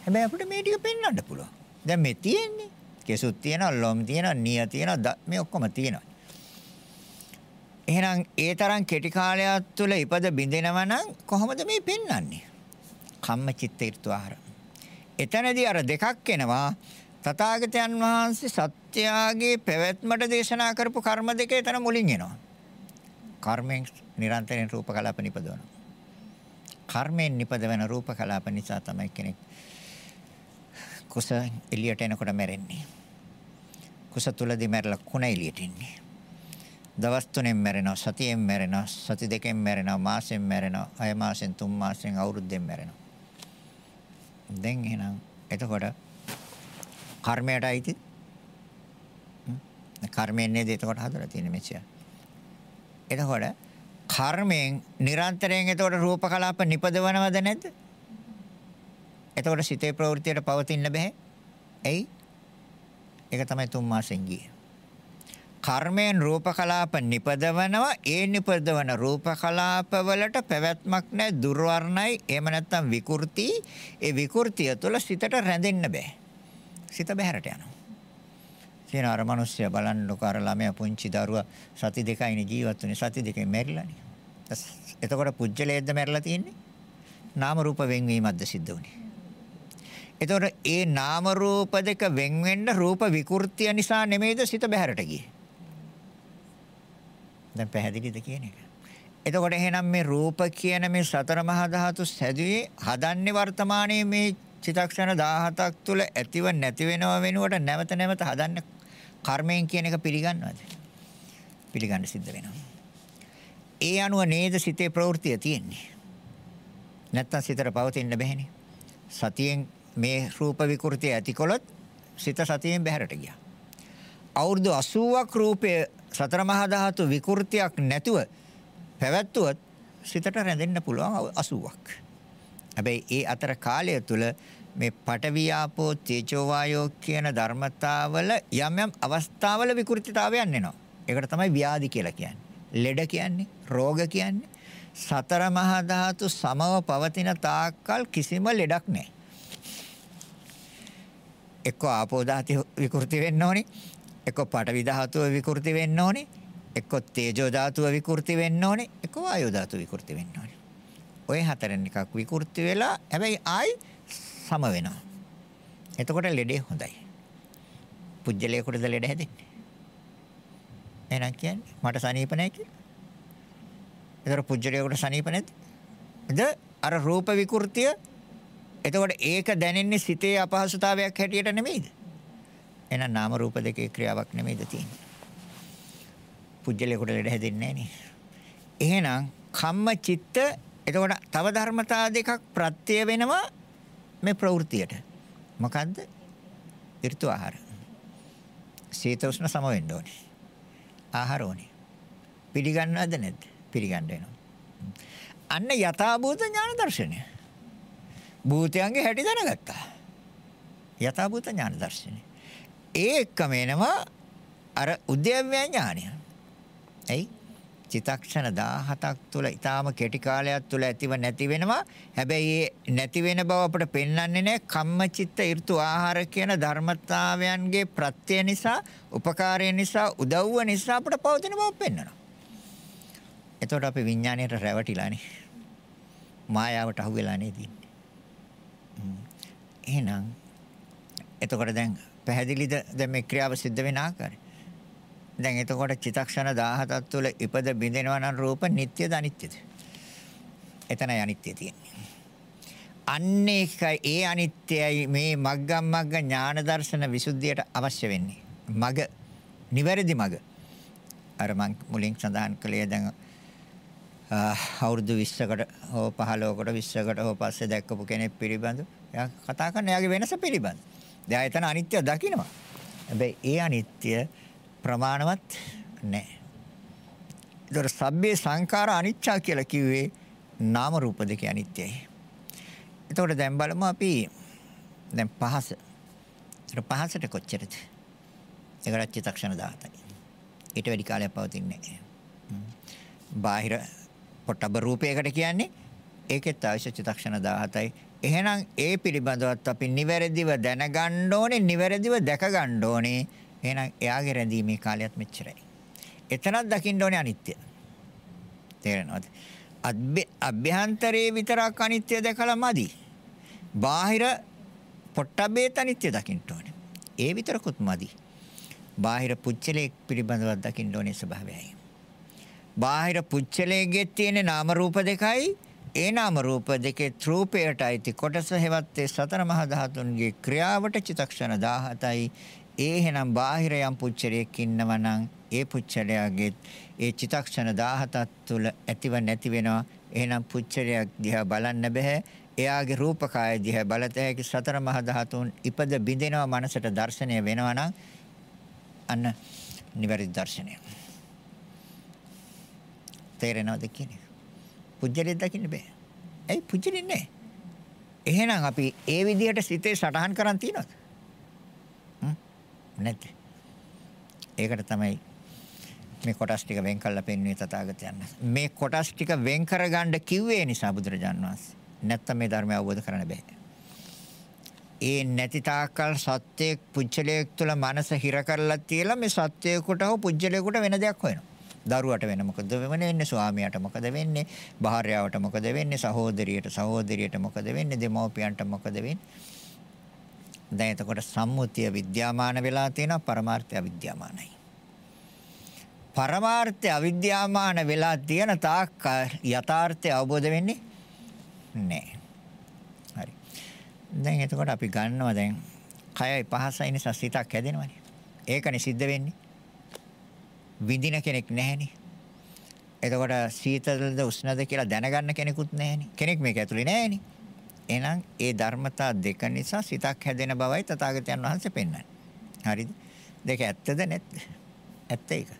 හැබැයි අපිට මේ ටික පෙන්වන්න පුළුවන්. දැන් මේ තියෙන්නේ. කෙසුත් තියෙනවා, ලොම් තියෙනවා, නිය තියෙනවා, මේ ඔක්කොම තියෙනවා. එහෙනම් ඒ තරම් කෙටි කාලයක් තුළ ඉපද බින්දෙනවා නම් කොහොමද මේ පෙන්වන්නේ? කම්ම චිත්ත ඍතුආහාර. එතනදී අර දෙකක් එනවා. තථාගතයන් වහන්සේ සත්‍යාගේ පැවැත්මට දේශනා කරපු කර්ම දෙක එතන මුලින් එනවා. කර්මෙන් නිරන්තරයෙන් රූප කලාප නිපදවනවා. කර්මෙන් නිපදවන රූප කලාප නිසා තමයි කෙනෙක් කුස එළියට එනකොට මැරෙන්නේ. කුස තුලදී මැරලා කුණ එළියට එන්නේ. දවස් තුනෙන් මැරෙනවා සතියෙන් මැරෙනවා සති දෙකෙන් මැරෙනවා මාසෙන් මැරෙනවා අය මාසෙන් තුන් මාසෙන් අවුරුද්දෙන් මැරෙනවා දැන් එහෙනම් එතකොට කර්මයට අයිති කර්මයෙන් නේද එතකොට හදලා තියෙන්නේ මෙච්චර එතකොට කර්මයෙන් නිරන්තරයෙන් එතකොට රූප කලාප නිපදවනවද නැද්ද? එතකොට සිතේ ප්‍රවෘත්තියට පවතින්න බෑ එයි. ඒක තමයි තුන් මාසෙන් ගියේ. කර්මයෙන් රූප කලාප නිපදවනවා. ඒ නිපදවන රූප කලාප වලට පැවැත්මක් නැහැ දුර්වර්ණයි. එහෙම නැත්නම් විකෘති. ඒ විකෘතිය තුළ සිතට රැඳෙන්න බෑ සිත බහැරට යනවා. කියන අර මිනිස්සයා බලන්නකො අර ළමයා පුංචි දරුවා සති දෙකයිනේ ජීවත් වෙන්නේ සති දෙකෙන් මැරිලානේ. එතකොට පුජ්‍යලයේද මැරිලා තියෙන්නේ? නාම රූප වෙන්වීමක්ද සිද්ධ වුනේ. එතකොට ඒ නාම රූප දෙක වෙන් වෙන්න රූප විකෘතිය නිසා නෙමෙයිද සිත බහැරට ගියේ. දැන් පැහැදිලිද කියන එක. එතකොට එහෙනම් මේ රූප කියන මේ සතර මහා ධාතු සැදුවේ හදන්නේ වර්තමානයේ මේ චිතක්ෂණ 17ක් තුල ඇතිව නැති වෙනව වෙනුවට නැවත නැවත හදන්න කර්මයෙන් කියන එක පිළිගන්නවද? පිළිගන්න සිද්ධ වෙනවා. ඒ අනුව නේද සිතේ ප්‍රවෘත්තිය තියෙන්නේ. නැත්තම් සිතට පවතින්න බැහැනේ. සතියෙන් මේ රූප විකෘතිය ඇතිකොලොත් සිත සතියෙන් බැහැරට ගියා. අවුරුදු 80ක් රූපයේ සතර මහා ධාතු විකෘතියක් නැතුව පැවැත්වුවොත් සිතට රැඳෙන්න පුළුවන් 80ක්. හැබැයි ඒ අතර කාලය තුල මේ පඨවි ආපෝ තේජෝ වායෝ කියන ධර්මතාවල යම් යම් අවස්ථාවල විකෘතිතාවයන් එනවා. ඒකට තමයි ව්‍යාධි කියලා කියන්නේ. ලෙඩ කියන්නේ, රෝග කියන්නේ. සතර මහා ධාතු සමව පවතින තාක්කල් කිසිම ලෙඩක් නැහැ. එක්ක ආපෝ ධාතු විකෘති වෙන්න ඕනේ. එක්ක පඨවි ධාතුව විකෘති වෙන්න ඕනේ. එක්ක තේජෝ ධාතුව විකෘති වෙන්න ඕනේ. එක්ක වායෝ ධාතුව විකෘති වෙන්න ඕනේ. ওই හතරෙන් එකක් විකෘති වෙලා හැබැයි ආයි සම වෙනවා. එතකොට ලෙඩේ හොඳයි. පුජ්‍යලයකටද ලෙඩ හැදෙන්නේ. එහෙනම් කියන්නේ මට සනීප නැහැ කියලා. එතකොට පුජ්‍යලයකට සනීප නැද්ද? ද අර රූප විකෘතිය එතකොට ඒක දැනෙන්නේ සිතේ අපහසුතාවයක් හැටියට නෙමෙයිද? එහෙනම් නාම රූප දෙකේ ක්‍රියාවක් නෙමෙයිද තියෙන්නේ? පුජ්‍යලයකට ලෙඩ හැදෙන්නේ නැහැ නේ. එහෙනම් කම්ම චිත්ත එතකොට තව ධර්මතා දෙකක් ප්‍රත්‍ය වෙනවා මේ ප්‍රවෘත්තියට. මොකද්ද? ඍතු ආහාර. සීත උෂ්ණ සම වෙන්න ඕනේ. ආහාර ඕනේ. පිළිගන්නවද නැද්ද? පිළිගන්න වෙනවා. අන්න යථාභූත ඥාන දර්ශනය. භූතයන්ගේ හැටි දැනගත්තා. යථාභූත ඥාන දර්ශනය. ඒ එක්කම එනවා අර උද්‍යව්‍ය ඥානය. එයි චිතක්ෂණ 17ක් තුළ ඊටාම කෙටි කාලයක් තුළ ඇතිව නැති වෙනවා. හැබැයි නැති වෙන බව අපට පෙන්වන්නේ නැහැ. කම්මචිත්ත ඍතු ආහාර කියන ධර්මතාවයන්ගේ ප්‍රත්‍ය නිසා, උපකාරය නිසා, උදව්ව නිසා අපට පවතින බව පෙන්වනවා. එතකොට අපි විඥාණයට රැවටිලානේ. මායාවට අහු වෙලා නේද ඉන්නේ. එහෙනම් එතකොට දැන් පැහැදිලිද දැන් මේ ක්‍රියාව සිද්ධ වෙන ආකාරය? දැන් එතකොට චිතක්ෂණ 17ක් තුළ ඉපද බිඳෙනවා නම් රූප නිට්ටයද අනිත්‍යද? එතනයි අනිත්‍ය තියෙන්නේ. අන්න ඒකයි ඒ අනිත්‍යයි මේ මග්ගම් මග්ග ඥාන දර්ශන විසුද්ධියට අවශ්‍ය වෙන්නේ. මග නිවැරදි මග. අර මං මුලින් සඳහන් කළේ දැන් අවුරුදු 20කට හෝ 15කට 20කට හෝ පස්සේ දැක්කපු කෙනෙක් පිළිබඳ එයා කතා කරන එයාගේ වෙනස පිළිබඳ. දැන් එතන අනිත්‍ය දකින්නවා. හැබැයි ඒ අනිත්‍ය ප්‍රමාණවත් නැහැ. ඒතර සබ්බේ සංඛාර අනිච්චා කියලා කිව්වේ නාම රූප දෙකේ අනිත්‍යයි. එතකොට දැන් බලමු අපි දැන් පහස. ඒතර පහසට කොච්චරද? ඒකට චිත්තක්ෂණ 17යි. ඊට වැඩි කාලයක් පවතින්නේ නැහැ. බාහිර පොට්ටබ රූපයකට කියන්නේ ඒකෙත් අවශ්‍ය චිත්තක්ෂණ 17යි. එහෙනම් ඒ පිළිබඳවත් අපි නිවැරදිව දැනගන්න ඕනේ, නිවැරදිව දැක ගන්න ඕනේ. එහෙනම් එයාගේ රැඳීමේ කාලයත් මෙච්චරයි. එතනක් දකින්න ඕනේ අනිත්‍ය. තේරෙනවද? අභ්‍යන්තරයේ විතරක් අනිත්‍ය දැකලා මදි. බාහිර පොට්ටබ්බේත් අනිත්‍ය දකින්න ඕනේ. ඒ විතරකුත් මදි. බාහිර පුච්චලයේ පිළිබඳව දකින්න ඕනේ ස්වභාවයයි. බාහිර පුච්චලයේ තියෙන නාම රූප දෙකයි ඒ නාම රූප දෙකේ රූපයට අයිති කොටස හෙවත් සතර මහා ධාතුන්ගේ ක්‍රියාවට චිතක්ෂණ 17යි ඒ එහෙනම් බාහිර යම් පුච්චරයක් ඉන්නවනම් ඒ පුච්චරයාගෙත් ඒ චිතක්ෂණ 17ක් තුල ඇතිව නැති වෙනවා. එහෙනම් පුච්චරයක් දිහා බලන්න බෑ. එයාගේ රූපකාය දිහා බලත හැකි සතර මහා ධාතුන් ඉපද බිඳෙනවා මනසට දැర్శණය වෙනවා නම් අන්න නිවැරදි දැర్శණය. තේරෙනවද කියන්නේ? පුජ්‍යලෙ දකින්න බෑ. ඇයි පුජ්‍යලෙ නැහැ? එහෙනම් අපි ඒ විදිහට සිතේ සටහන් කරන් තියනවද? නැද්ද? ඒකට තමයි මේ කොටස් ටික වෙන් කළා පෙන්වන්නේ තථාගතයන් මේ කොටස් ටික වෙන් කරගන්න කිව්වේ නිසා බුදුරජාන් වහන්සේ. නැත්තම් මේ ධර්මය අවබෝධ කරන්න බෑ. ඒ නැති තාක්කල් සත්‍යයක් පුජ්‍යලයක් තුළ මනස හිර කරලා තියලා මේ සත්‍යයකට හෝ පුජ්‍යලයකට වෙන දෙයක් හොයනවා. දරුවට වෙන මොකද වෙන්නේ ස්වාමියාට මොකද වෙන්නේ භාර්යාවට මොකද වෙන්නේ සහෝදරියට සහෝදරියට මොකද වෙන්නේ දෙමව්පියන්ට මොකද වෙන්නේ දැන් එතකොට සම්මුතිය විද්‍යාමාන වෙලා තියෙනවා පරමාර්ථය විද්‍යාමානයි පරමාර්ථය අවිද්‍යාමාන වෙලා තියෙන තාක් යථාර්ථය අවබෝධ වෙන්නේ නැහැ හරි දැන් එතකොට අපි ගන්නවා දැන් කයයි පහසයි නිසා සිතක් හැදෙනවනේ ඒකනේ සිද්ධ වෙන්නේ විඳින කෙනෙක් නැහෙනේ. එතකොට සීතලද උෂ්ණද කියලා දැනගන්න කෙනෙකුත් නැහෙනේ. කෙනෙක් මේක ඇතුලේ නැහෙනේ. එහෙනම් ඒ ධර්මතා දෙක නිසා සිතක් හැදෙන බවයි තථාගතයන් වහන්සේ පෙන්වන්නේ. හරිද? දෙක ඇත්තද නැත්ද? ඇත්ත ඒක.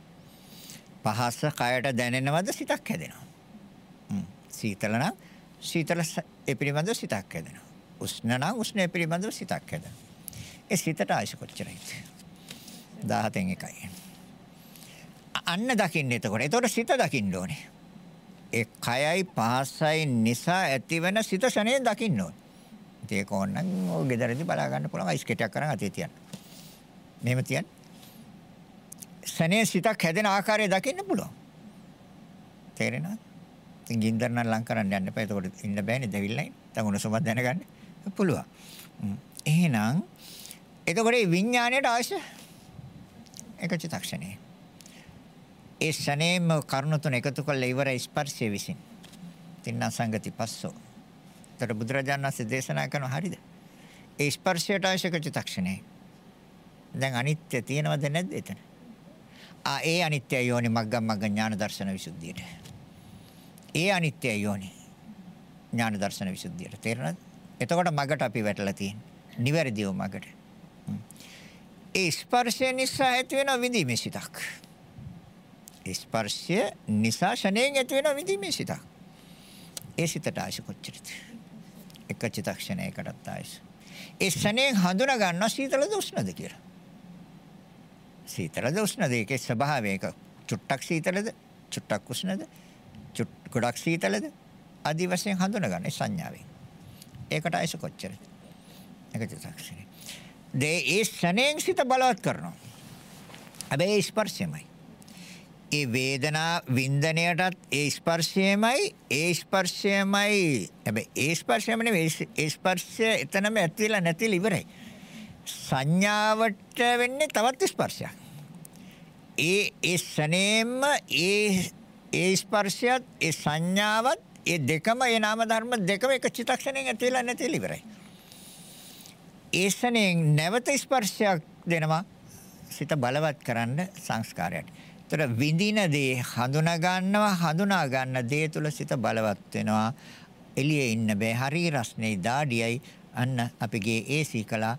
පහස කයට දැනෙනවද සිතක් හැදෙනවා. සීතල නම් සීතල ඒ පිළිබඳව සිතක් හැදෙනවා. උෂ්ණ නම් උෂ්ණ පිළිබඳව සිතක් හැදෙනවා. ඒ සිතට ආශ කොච්චරයිද? 17න් එකයි. අන්න දකින්න එතකොට. එතකොට සිත දකින්න ඕනේ. ඒ කයයි පහසයි නිසා ඇතිවෙන සිත ශනේ දකින්න ඕනේ. ඒක ඕනනම් ඔය ගෙදරදී බලා ගන්න පුළුවන් අයිස් කෙටයක් කරන් අතේ තියන්න. මෙහෙම තියන්න. ශනේ සිතක් හැදෙන ආකාරය දකින්න පුළුවන්. තේරෙනවද? ඉතින් ගින්දර නම් ලං කරන්න යන්න එපා. එතකොට ඉන්න බෑනේ දෙවිල්ලයි. තම උණුසුමක් දැනගන්න පුළුවන්. එහෙනම් එතකොට මේ විඥාණයට අවශ්‍ය එක චිත්තක්ෂණේ ඒ ශනේම කරුණ තුන එකතු කරලා ඉවර ස්පර්ශය විසින්. තින්න සංගති පස්සෝ. ତර බුදුරජාණන් වහන්සේ දේශනා කරන හරියද? ඒ ස්පර්ශයට අවශ්‍ය චිත්තක්ෂණේ. දැන් අනිත්‍ය තියෙනවද නැද්ද එතන? ආ ඒ අනිත්‍ය යෝනි මග්ගම් මග්ග ඥාන දර්ශන විසුද්ධියට. ඒ අනිත්‍ය යෝනි ඥාන දර්ශන විසුද්ධියට. තේරෙනවද? එතකොට මගට අපි වැටලා තියෙන්නේ. නිවැරදිව මගට. ඒ ස්පර්ශය නිසා ඇති වෙන විඳීමේ සිතක්. ස්පර්ශය නිසා ෂණයෙන් ඇති වෙන විඳීමේ සිතක්. ඒ සිතට ආශ කොච්චරද? එක චිත්තක්ෂණයකටත් ආශ. ඒ ෂණයෙන් හඳුනා ගන්න සීතලද උෂ්ණද කියලා. සීතලද උෂ්ණද ඒකේ ස්වභාවය ඒක චුට්ටක් සීතලද චුට්ටක් උෂ්ණද ගොඩක් සීතලද ආදි වශයෙන් හඳුනා ගන්න සංඥාවෙන්. ඒකට ආශ කොච්චරද? එක චිත්තක්ෂණය. දේ ඒ ෂණයෙන් සිත බලවත් කරනවා. හැබැයි ස්පර්ශයමයි. ඒ වේදනා වින්දනයටත් ඒ ස්පර්ශයමයි ඒ ස්පර්ශයමයි. හැබැයි ඒ ස්පර්ශයම නෙවෙයි ඒ ස්පර්ශය එතනම ඇතිලා නැතිලා ඉවරයි. සංඥාවට වෙන්නේ තවත් ස්පර්ශයක්. ඒ ඒ සනේම ඒ ඒ ස්පර්ශයත් ඒ සංඥාවත් ඒ දෙකම ඒ නාම ධර්ම දෙකම එක චිත්තක්ෂණයෙන් ඇතිලා නැතිලා ඉවරයි. ඒ සනෙන් නැවත ස්පර්ශයක් දෙනවා. සිත බලවත් කරන්න සංස්කාරයට. ତර විඳින දේ හඳුනා ගන්නවා හඳුනා ගන්න දේ තුල සිත බලවත් වෙනවා. එළියේ ඉන්න බෑ. හරි රස්නේ දාඩියයි. අන්න අපිගේ ඒසී කලා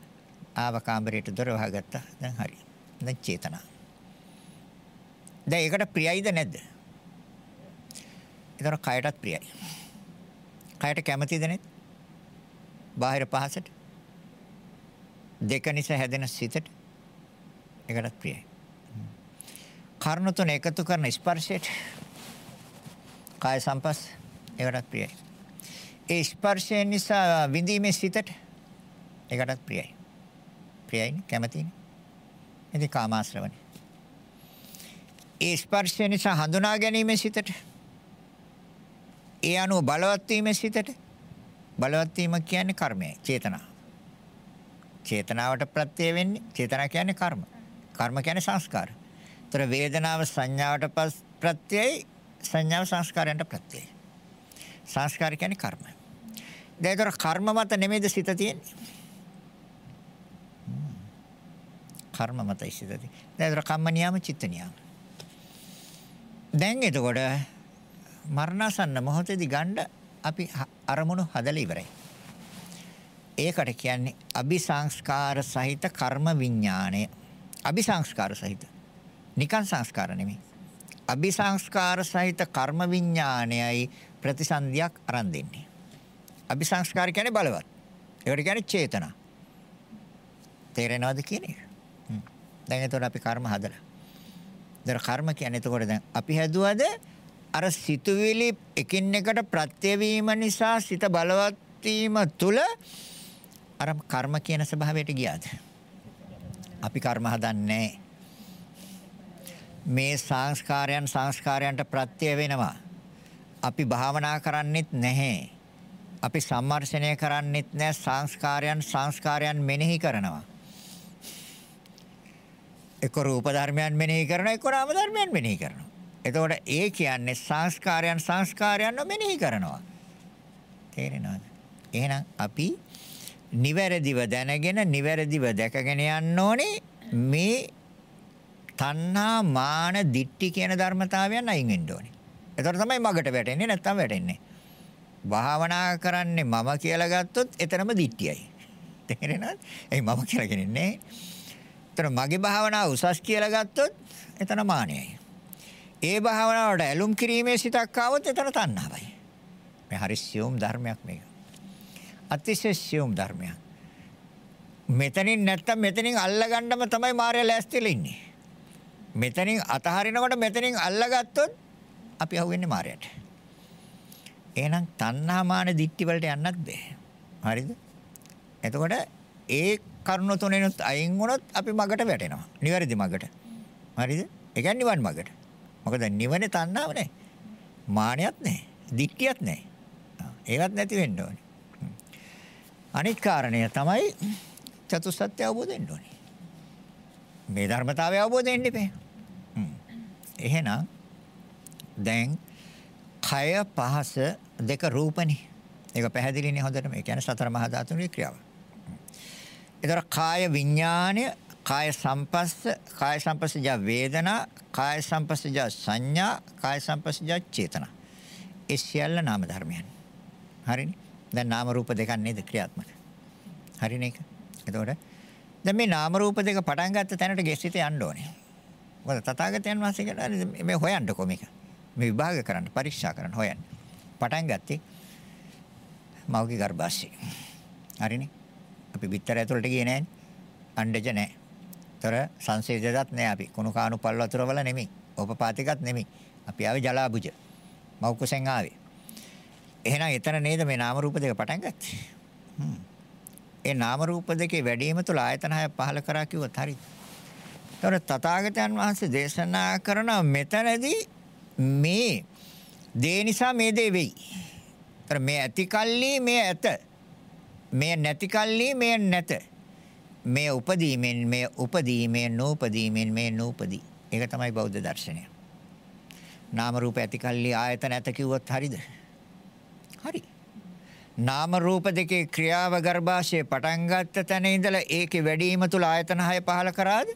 ආව කාමරයට දොර වහගත්තා. දැන් හරි. දැන් චේතනා. දැන් ඒකට ප්‍රියයිද නැද්ද? ඒතර කයටත් ප්‍රියයි. කයට කැමතිද නැද්ද? බාහිර පහසට? දෙක නිසා හැදෙන සිතට? ඒකටත් ප්‍රියයි. කර්ණ තුන එකතු කරන ස්පර්ශයට කාය සංපස් ඒකටත් ප්‍රියයි. ඒ ස්පර්ශය නිසා විඳීමේ සිතට ඒකටත් ප්‍රියයි. ප්‍රියයිනේ කැමතිනේ. ඉතින් කාමාශ්‍රවණේ. ඒ ස්පර්ශය නිසා හඳුනා ගැනීමේ සිතට ඒ අනුව බලවත් වීමේ සිතට බලවත් වීම කියන්නේ කර්මයයි චේතනා. චේතනාවට ප්‍රත්‍ය වෙන්නේ චේතනා කියන්නේ කර්ම. කර්ම කියන්නේ සංස්කාර. ତර වේදනාව සංඥාවට ප්‍රත්‍යයයි සංඥාව සංස්කාරයන්ට ප්‍රත්‍යයයි. සංස්කාර කියන්නේ කර්ම. දැන් ඒතර කර්ම මත නෙමෙයිද සිත තියෙන්නේ? කර්ම මතයි සිත තියෙන්නේ. දැන් ඒතර කම්ම නියම චිත්ත නියම. දැන් එතකොට මරණසන්න මොහොතේදී ගන්න අපි අරමුණු හදලා ඉවරයි. ඒකට කියන්නේ අபிසංස්කාර සහිත කර්ම විඥාණය. අபிසංස්කාර සහිත නිකන් සංස්කාර නෙමෙයි. අபிසංස්කාර සහිත කර්ම විඥානයයි ප්‍රතිසන්දියක් අරන් දෙන්නේ. අபிසංස්කාර කියන්නේ බලවත්. ඒකට කියන්නේ චේතනා. තේරෙනවද කියන්නේ? දැන් එතකොට අපි කර්ම හදලා. දැන් කර්ම කියන්නේ එතකොට දැන් අපි හැදුවද අර සිතුවිලි එකින් එකට ප්‍රත්‍ය වීම නිසා සිත බලවත් වීම තුල අර කර්ම කියන ස්වභාවයට ගියාද? අපි කර්ම හදන්නේ මේ සංස්කාරයන් සංස්කාරයන්ට ප්‍රත්‍ය වෙනවා. අපි භාවනා කරන්නෙත් නැහැ. අපි සම්මර්ෂණය කරන්නෙත් නැහැ සංස්කාරයන් සංස්කාරයන් මෙනෙහි කරනවා. එක රූප ධර්මයන් මෙනෙහි කරනවා එක නාම ධර්මයන් මෙනෙහි කරනවා. එතකොට ඒ කියන්නේ සංස්කාරයන් සංස්කාරයන්ව මෙනෙහි කරනවා. තේරෙනවද? එහෙනම් අපි නිවැරදිව දැනගෙන නිවැරදිව දැකගෙන යන්න ඕනේ මේ තණ්හා මාන දිට්ටි කියන ධර්මතාවයන් අයින් වෙන්න ඕනේ. එතකොට තමයි මගට වැටෙන්නේ නැත්නම් වැටෙන්නේ. භාවනා කරන්නේ මම කියලා ගත්තොත් එතරම් දිට්ටියයි. [laughs] තේරෙනවද? ඒ මම කියලා කියන්නේ. එතන මගේ භාවනාව උසස් කියලා ගත්තොත් එතන මානයයි. ඒ භාවනාවට ඇලුම් කිරීමේ සිතක් ආවොත් එතන තණ්හාවයි. මේ හරි සියුම් ධර්මයක් මේක. අතිශය සියුම් ධර්මයක්. මෙතනින් නැත්තම් මෙතනින් අල්ලගන්නම තමයි මාර්ය ලෑස්තිලා ඉන්නේ. මෙතනින් අතහරිනකොට මෙතනින් අල්ලගත්තොත් අපි අහුවෙන්නේ මාර්යට. එහෙනම් තණ්හා මාන දික්ටි වලට යන්නත් බෑ. හරිද? එතකොට ඒ කරුණ තුනෙනුත් අයින් වුණොත් අපි මගට වැටෙනවා. නිවැරදි මගට. හරිද? ඒ කියන්නේ නිවන් මගට. මොකද නිවනේ තණ්හාව නැහැ. මානියත් නැහැ. දික්ටියත් නැහැ. ඒවත් නැති වෙන්න ඕනේ. අනිත් කාරණය තමයි චතුස්සත්‍ය අවබෝධ වෙන්න ඕනේ. මේ ධර්මතාවය අවබෝධ වෙන්න ඉපේ. එහෙනම් දැන් කය පහස දෙක රූපනේ. ඒක පැහැදිලිනේ හොඳටම. ඒ කියන්නේ සතර මහා ධාතුන්ගේ ක්‍රියාව. ඒතර කාය විඥාණය, කාය සංපස්ස, කාය සංපස්සජ වේදනා, කාය සංපස්සජ සංඥා, කාය සංපස්සජ චේතනා. ඒ සියල්ල නාම ධර්මයන්. හරිනේ? දැන් නාම රූප දෙකක් නේද ක්‍රියාත්මක. හරිනේ ඒක. එතකොට දැන් මේ නාම රූප දෙක පටන් ගත්ත තැනට ගෙසිත යන්න ඕනේ. මොකද තථාගතයන් වහන්සේ කියලා මේ හොයන්නකො මේක. මේ විභාග කරන්න, පරීක්ෂා කරන්න හොයන්න. පටන් ගත්තේ මවගේ ගර්භාෂයේ. හරිනේ. අපි පිටර ඇතුළට ගියේ නෑනේ. අණ්ඩජ නෑ. ତොර සංසේදයක් නෑ අපි. කුණු කාණු පල් වතුර වල නෙමෙයි. ඕපපාතිකත් නෙමෙයි. අපි ආවේ ජලාබුජ. මව් කුසෙන් ආවේ. එහෙනම් එතන නේද මේ නාම රූප දෙක පටන් ගත්තේ. හ්ම්. ඒ නාම රූප දෙකේ වැඩිම තුල ආයතන හය පහල කරා කිව්වොත් හරියි. ඒතර තථාගතයන් වහන්සේ දේශනා කරන මෙතනදී මේ දේ නිසා මේ දේ වෙයි. ඒතර මේ ඇති කල්ලි මේ ඇත. මේ නැති කල්ලි මේ නැත. මේ උපදීමෙන් මේ උපදීමෙන් නූපදීමෙන් මේ නූපදී. ඒක තමයි බෞද්ධ දර්ශනය. නාම රූප ඇති කල්ලි ආයතන ඇත කිව්වොත් හරිද? හරි. නාම රූප දෙකේ ක්‍රියාව ගර්භාෂයේ පටන් ගත්ත තැන ඉඳලා ඒකේ වැඩිම තුල ආයතන 6 පහල කරාද?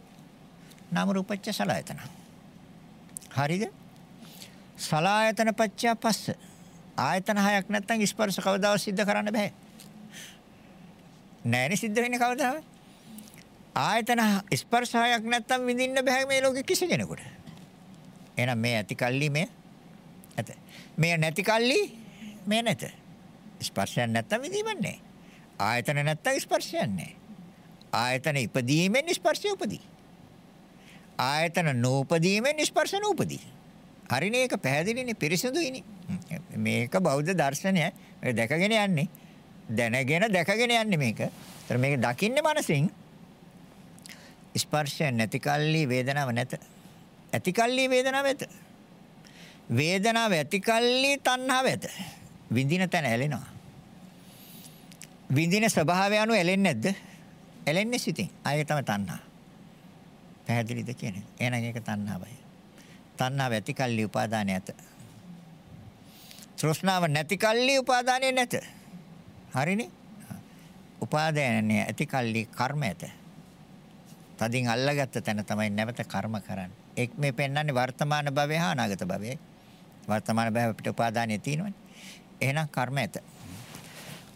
නාම රූපච්ච සලආයතන. හරිද? සලආයතන පච්ච පස්ස. ආයතන 6ක් නැත්නම් ස්පර්ශ කවදාවත් සිද්ධ කරන්න බෑ. නෑනේ සිද්ධ වෙන්නේ කවදාවත්. ආයතන ස්පර්ශ 6ක් නැත්නම් විඳින්න බෑ මේ ලෝකෙ කිසි කෙනෙකුට. එහෙනම් මේ ඇති කල්ලි මේ ඇත. මේ නැති කල්ලි මේ නැත. ස්පර්ශයක් නැත්තම් විඳීමක් නැහැ. ආයතන නැත්තම් ස්පර්ශයක් නැහැ. ආයතන ඉපදීමෙන් ස්පර්ශය උපදී. ආයතන නූපදීමෙන් ස්පර්ශ නූපදී. හරිනේ ඒක පැහැදිලිනේ පිරිසිදුයිනේ. මේක බෞද්ධ දර්ශනය. මේ දැකගෙන යන්නේ. දැනගෙන දැකගෙන යන්නේ මේක. ඒතර මේක දකින්නේ මනසින්. ස්පර්ශය නැති කල්ලි වේදනාව නැත. ඇති කල්ලි වේදනාව ඇත. වේදනාව ඇති කල්ලි තණ්හාව ඇත. විඳින තැන ඇලෙනවා. විඳින ස්වභාවය අනුව ඇලෙන්නේ නැද්ද? ඇලෙන්නේ සිතින්. ආයෙ තමයි තණ්හා. පැහැදිලිද කියන්නේ? එහෙනම් ඒක තණ්හාවයි. තණ්හාව ඇති කල්ලි උපාදානය ඇත. තෘෂ්ණාව නැති කල්ලි උපාදානය නැත. හරිනේ? උපාදානය ඇති කල්ලි කර්ම ඇත. තදින් අල්ලගත්ත තැන තමයි නැවත කර්ම කරන්නේ. එක් මේ පෙන්වන්නේ වර්තමාන භවය හා අනාගත භවයයි. වර්තමාන භවය අපිට උපාදානය තියෙනවනේ. එහෙනම් කර්ම ඇත.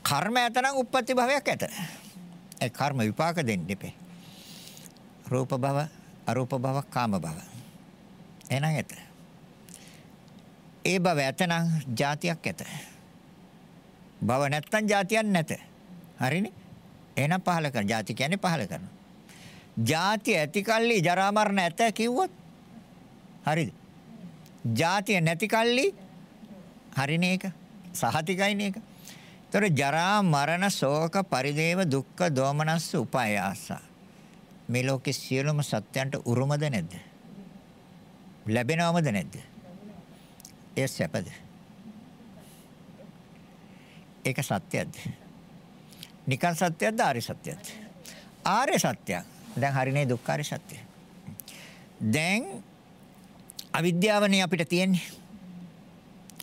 කර්ම ඇත නම් උප්පත්ති භවයක් ඇත. ඒ කර්ම විපාක දෙන්න දෙපේ. රූප භව, අරූප භව කාම භව. එහෙනම් ඇත. ඒ භව ඇතනම් જાතියක් ඇත. භව නැත්තම් જાතියක් නැත. හරිනේ? එහෙනම් පහල කරන. જાති කියන්නේ පහල කරනවා. જાති ඇති කල්ලි ජරා මරණ ඇත කිව්වොත් හරිද? જાතිය නැති කල්ලි හරිනේ ඒක. සහතිකයිනේ ඒක. ඒතර ජරා මරණ ශෝක පරිදේව දුක්ඛ දෝමනස් උපායාසා මේ ලෝකේ සියලුම සත්‍යයන්ට උරුමද නැද්ද? ලැබෙනවමද නැද්ද? ඒ සැපද? ඒක සත්‍යයක්ද? නිකන් සත්‍යයක්ද ආර්ය සත්‍යයක්ද? ආර්ය සත්‍යයක්. දැන් හරිනේ දුක්ඛාරය සත්‍යය. දැන් අවිද්‍යාවනේ අපිට තියෙන්නේ.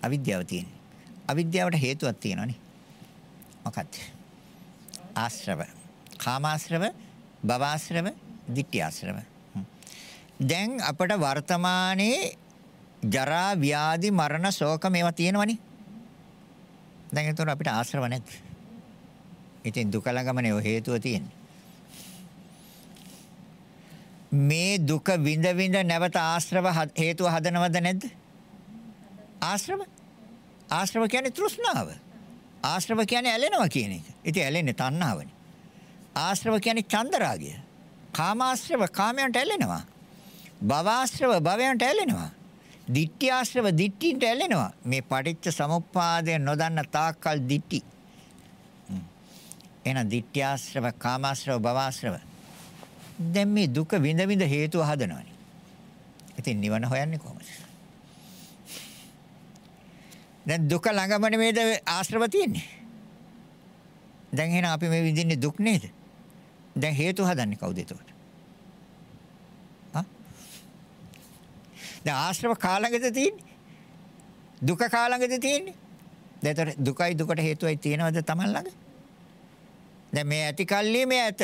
අවිද්‍යාව තියෙන්නේ. අවිද්‍යාවට හේතුවක් තියෙනවනේ. මොකක්ද? ආශ්‍රව. කාමාශ්‍රව, භවආශ්‍රව, ditthිආශ්‍රව. දැන් අපට වර්තමානයේ ජරා ව්‍යාධි මරණ ශෝක මේවා තියෙනවනේ. දැන් ඒතර අපිට ආශ්‍රව නැද්ද? ඉතින් දුක ළඟමනේ ඔය හේතුව තියෙන්නේ. මේ දුක විඳ විඳ නැවත ආශ්‍රව හේතුව හදනවද නැද්ද? ආශ්‍රව ආශ්‍රව කියන්නේ තෘෂ්ණාව. ආශ්‍රව කියන්නේ ඇලෙනවා කියන එක. ඉතින් ඇලෙන්නේ තණ්හාවනේ. ආශ්‍රව කියන්නේ චන්දරාගය. කාමාශ්‍රව කාමයන්ට ඇලෙනවා. භවආශ්‍රව භවයන්ට ඇලෙනවා. ditthිආශ්‍රව ditthින්ට ඇලෙනවා. මේ පටිච්ච සමුප්පාදය නොදන්න තාක්කල් ditthි. එහෙනම් ditthිආශ්‍රව කාමාශ්‍රව භවආශ්‍රව දැන් මේ දුක විඳ විඳ හේතුව හදනවනේ. ඉතින් නිවන හොයන්නේ කොහොමද? දැන් දුක ළඟම නෙමෙයිද ආශ්‍රව තියෙන්නේ? දැන් එහෙනම් අපි මේ විඳින්නේ දුක් නේද? දැන් හේතු හදන්නේ කවුද එතකොට? හා? දැන් ආශ්‍රව කාලඟද තියෙන්නේ? දුක කාලඟද තියෙන්නේ? දැන් ඒතර දුකයි දුකට හේතුවයි තියෙනවද Taman ළඟ? දැන් මේ ඇති කල්ලි මේ ඇත.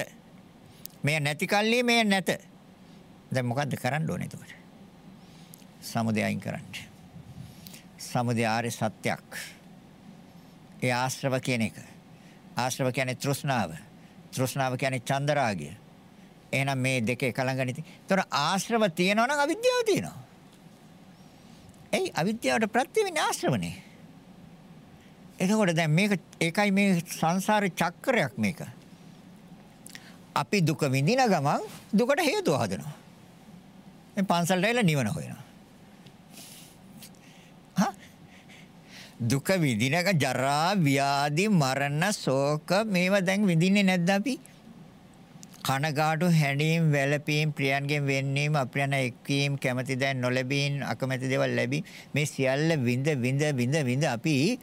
මේ නැති කල්ලි මේ නැත. දැන් මොකද්ද කරන්න ඕනේ එතකොට? සමුදය අයින් කරන්න. සමුදය ආර්ය සත්‍යයක්. ඒ ආශ්‍රව කියන එක. ආශ්‍රව කියන්නේ තෘෂ්ණාව. තෘෂ්ණාව කියන්නේ චන්දරාගය. එහෙනම් මේ දෙක එක ළඟ නැති. ඒතර ආශ්‍රව තියෙනවා නම් අවිද්‍යාව තියෙනවා. එයි අවිද්‍යාවට ප්‍රත්‍ය වෙන්නේ ආශ්‍රවනේ. එතකොට දැන් මේක ඒකයි මේ සංසාර චක්‍රයක් මේක. අපි දුක විඳින ගමන් දුකට හේතුව හදනවා. මේ පන්සලට ඇවිල්ලා නිවන හොයනවා. දුක විඳිනක ජරා ව්‍යාධි මරණ ශෝක මේවා දැන් විඳින්නේ නැද්ද අපි? කනගාටු හැඬීම් වැළපීම් ප්‍රියන්ගෙන් වෙන්නීම අප්‍රියන එක්වීම කැමැති දැන් නොලැබීම් අකමැති දේවල් ලැබීම මේ සියල්ල විඳ විඳ විඳ විඳ අපි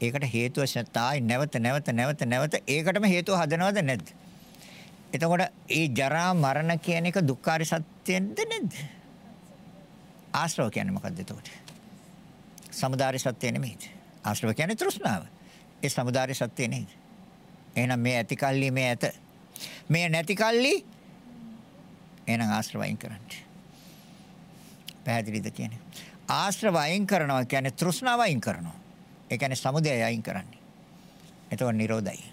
ඒකට හේතුව සත්‍යයි නැවත නැවත නැවත නැවත ඒකටම හේතුව හදනවද නැද්ද? එතකොට ඒ ජරා මරණ කියන එක දුක්ඛාරි සත්‍යෙන්ද නේද? ආශ්‍රව කියන්නේ මොකක්ද එතකොට? සමුදාරි සත්‍ය නෙමෙයිද? ආශ්‍රව කියන්නේ තෘෂ්ණාව. ඒ සමුදාරි සත්‍ය නේද? එහෙනම් මේ ඇති කල්ලි මේ ඇත. මේ නැති කල්ලි එහෙනම් ආශ්‍රව අයින් කරන්න. පැහැදිලිද කියන්නේ? ආශ්‍රව අයින් කරනවා කියන්නේ තෘෂ්ණාව අයින් කරනවා. ඒ කියන්නේ සමුදය අයින් කරන්නේ. එතකොට නිරෝධයි.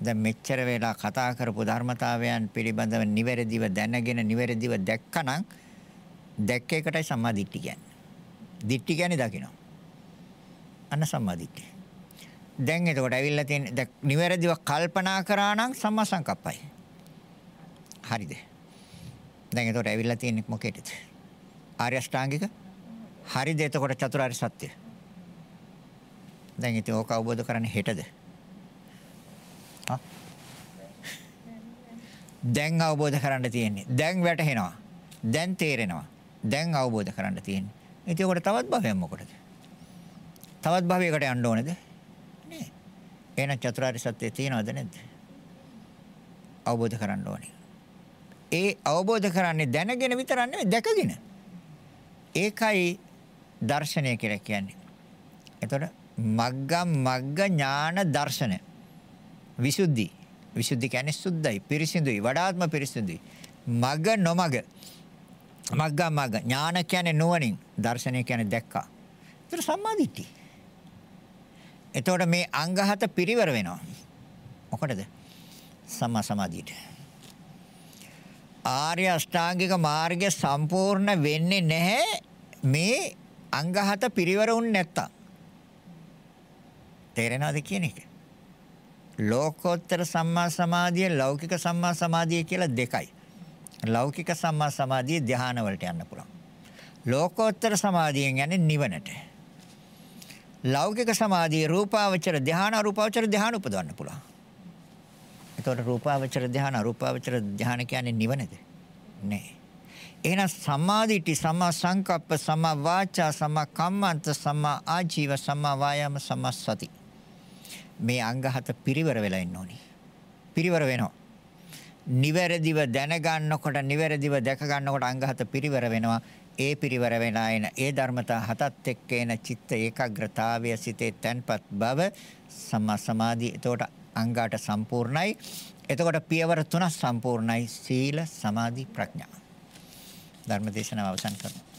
දැන් මෙච්චර වෙලා කතා කරපු ධර්මතාවයන් පිළිබඳව නිවැරදිව දැනගෙන නිවැරදිව දැක්කනම් දැක්ක එකටයි සම්මා දිට්ඨි කියන්නේ. දිට්ඨි කියන්නේ දකින්න. අන්න සම්මා දිට්ඨි. දැන් එතකොට ඇවිල්ලා තියෙන නිවැරදිව කල්පනා කරා නම් සම්මා සංකප්පයි. හරිද? දැන් එතකොට ඇවිල්ලා තියෙන්නේ මොකේද? ආර්ය අෂ්ටාංගික හරිද එතකොට චතුරාර්ය සත්‍ය. දැන් ඉතින් ඕක අවබෝධ කරන්නේ හෙටද? දැන් අවබෝධ කරන්න තියෙන්නේ. දැන් වැටහෙනවා. දැන් තේරෙනවා. දැන් අවබෝධ කරන්න තියෙන්නේ. ඉතින් උකට තවත් භවයක් මොකටද? තවත් භවයකට යන්න ඕනේද? නෑ. එහෙනම් චතුරාර්ය සත්‍ය තියෙනවද නැද්ද? අවබෝධ කරන්න ඕනේ. ඒ අවබෝධ කරන්නේ දැනගෙන විතරක් නෙවෙයි දැකගෙන. ඒකයි දර්ශනය කියලා කියන්නේ. එතකොට මග්ගම් මග්ග ඥාන දර්ශනය. විසුද්ධි විසුද්ධි කියන්නේ සුද්ධයි, පිරිසිදුයි, වඩාත්ම පිරිසිදුයි. මග නොමග. මග්ගා මග. ඥාන කියන්නේ නුවණින්, දර්ශනය කියන්නේ දැක්කා. ඒතර සම්මාදිට්ඨි. එතකොට මේ අංග හත පිරිවර වෙනවා. මොකටද? සම්මා සමාධියට. ආර්ය අෂ්ටාංගික මාර්ගය සම්පූර්ණ වෙන්නේ නැහැ මේ අංග හත පිරිවර වුනේ නැත්තම්. තේරෙනවද කියන එක? ලෝකෝත්තර සම්මා සමාධිය ලෞකික සම්මා සමාධිය කියලා දෙකයි. ලෞකික සම්මා සමාධිය ධ්‍යාන වලට යන්න පුළුවන්. ලෝකෝත්තර සමාධියෙන් යන්නේ නිවනට. ලෞකික සමාධියේ රූපාවචර ධාන අරූපාවචර ධාන උපදවන්න පුළුවන්. එතකොට රූපාවචර ධාන අරූපාවචර ධාන කියන්නේ නිවනද? නෑ. එහෙනම් සම්මාදිට්ඨි සම්මා සංකප්ප සම්මා වාචා සම්මා කම්මන්ත සම්මා ආජීව සම්මා වායාම සම්මා සති මේ අංග හත පිරිවර වෙලා ඉන්න ඕනි පිරිවර වෙනවා නිවැරදිව දැනගන්නකොට නිවැරදිව දැක ගන්නකොට අංග හත පිරිවර වෙනවා. ඒ පිරිවර වෙනා එන ඒ ධර්මතා හතත් එක්ක එන චිත්ත ඒකාග්‍රතාවය සිතේ තැන්පත් බව සම්මා සමාධි එතකොට අංගාට සම්පූර්ණයි. එතකොට පියවර තුනක් සම්පූර්ණයි. සීල සමාධි ප්‍රඥා. ධර්ම දේශනාව අවසන් කරනවා.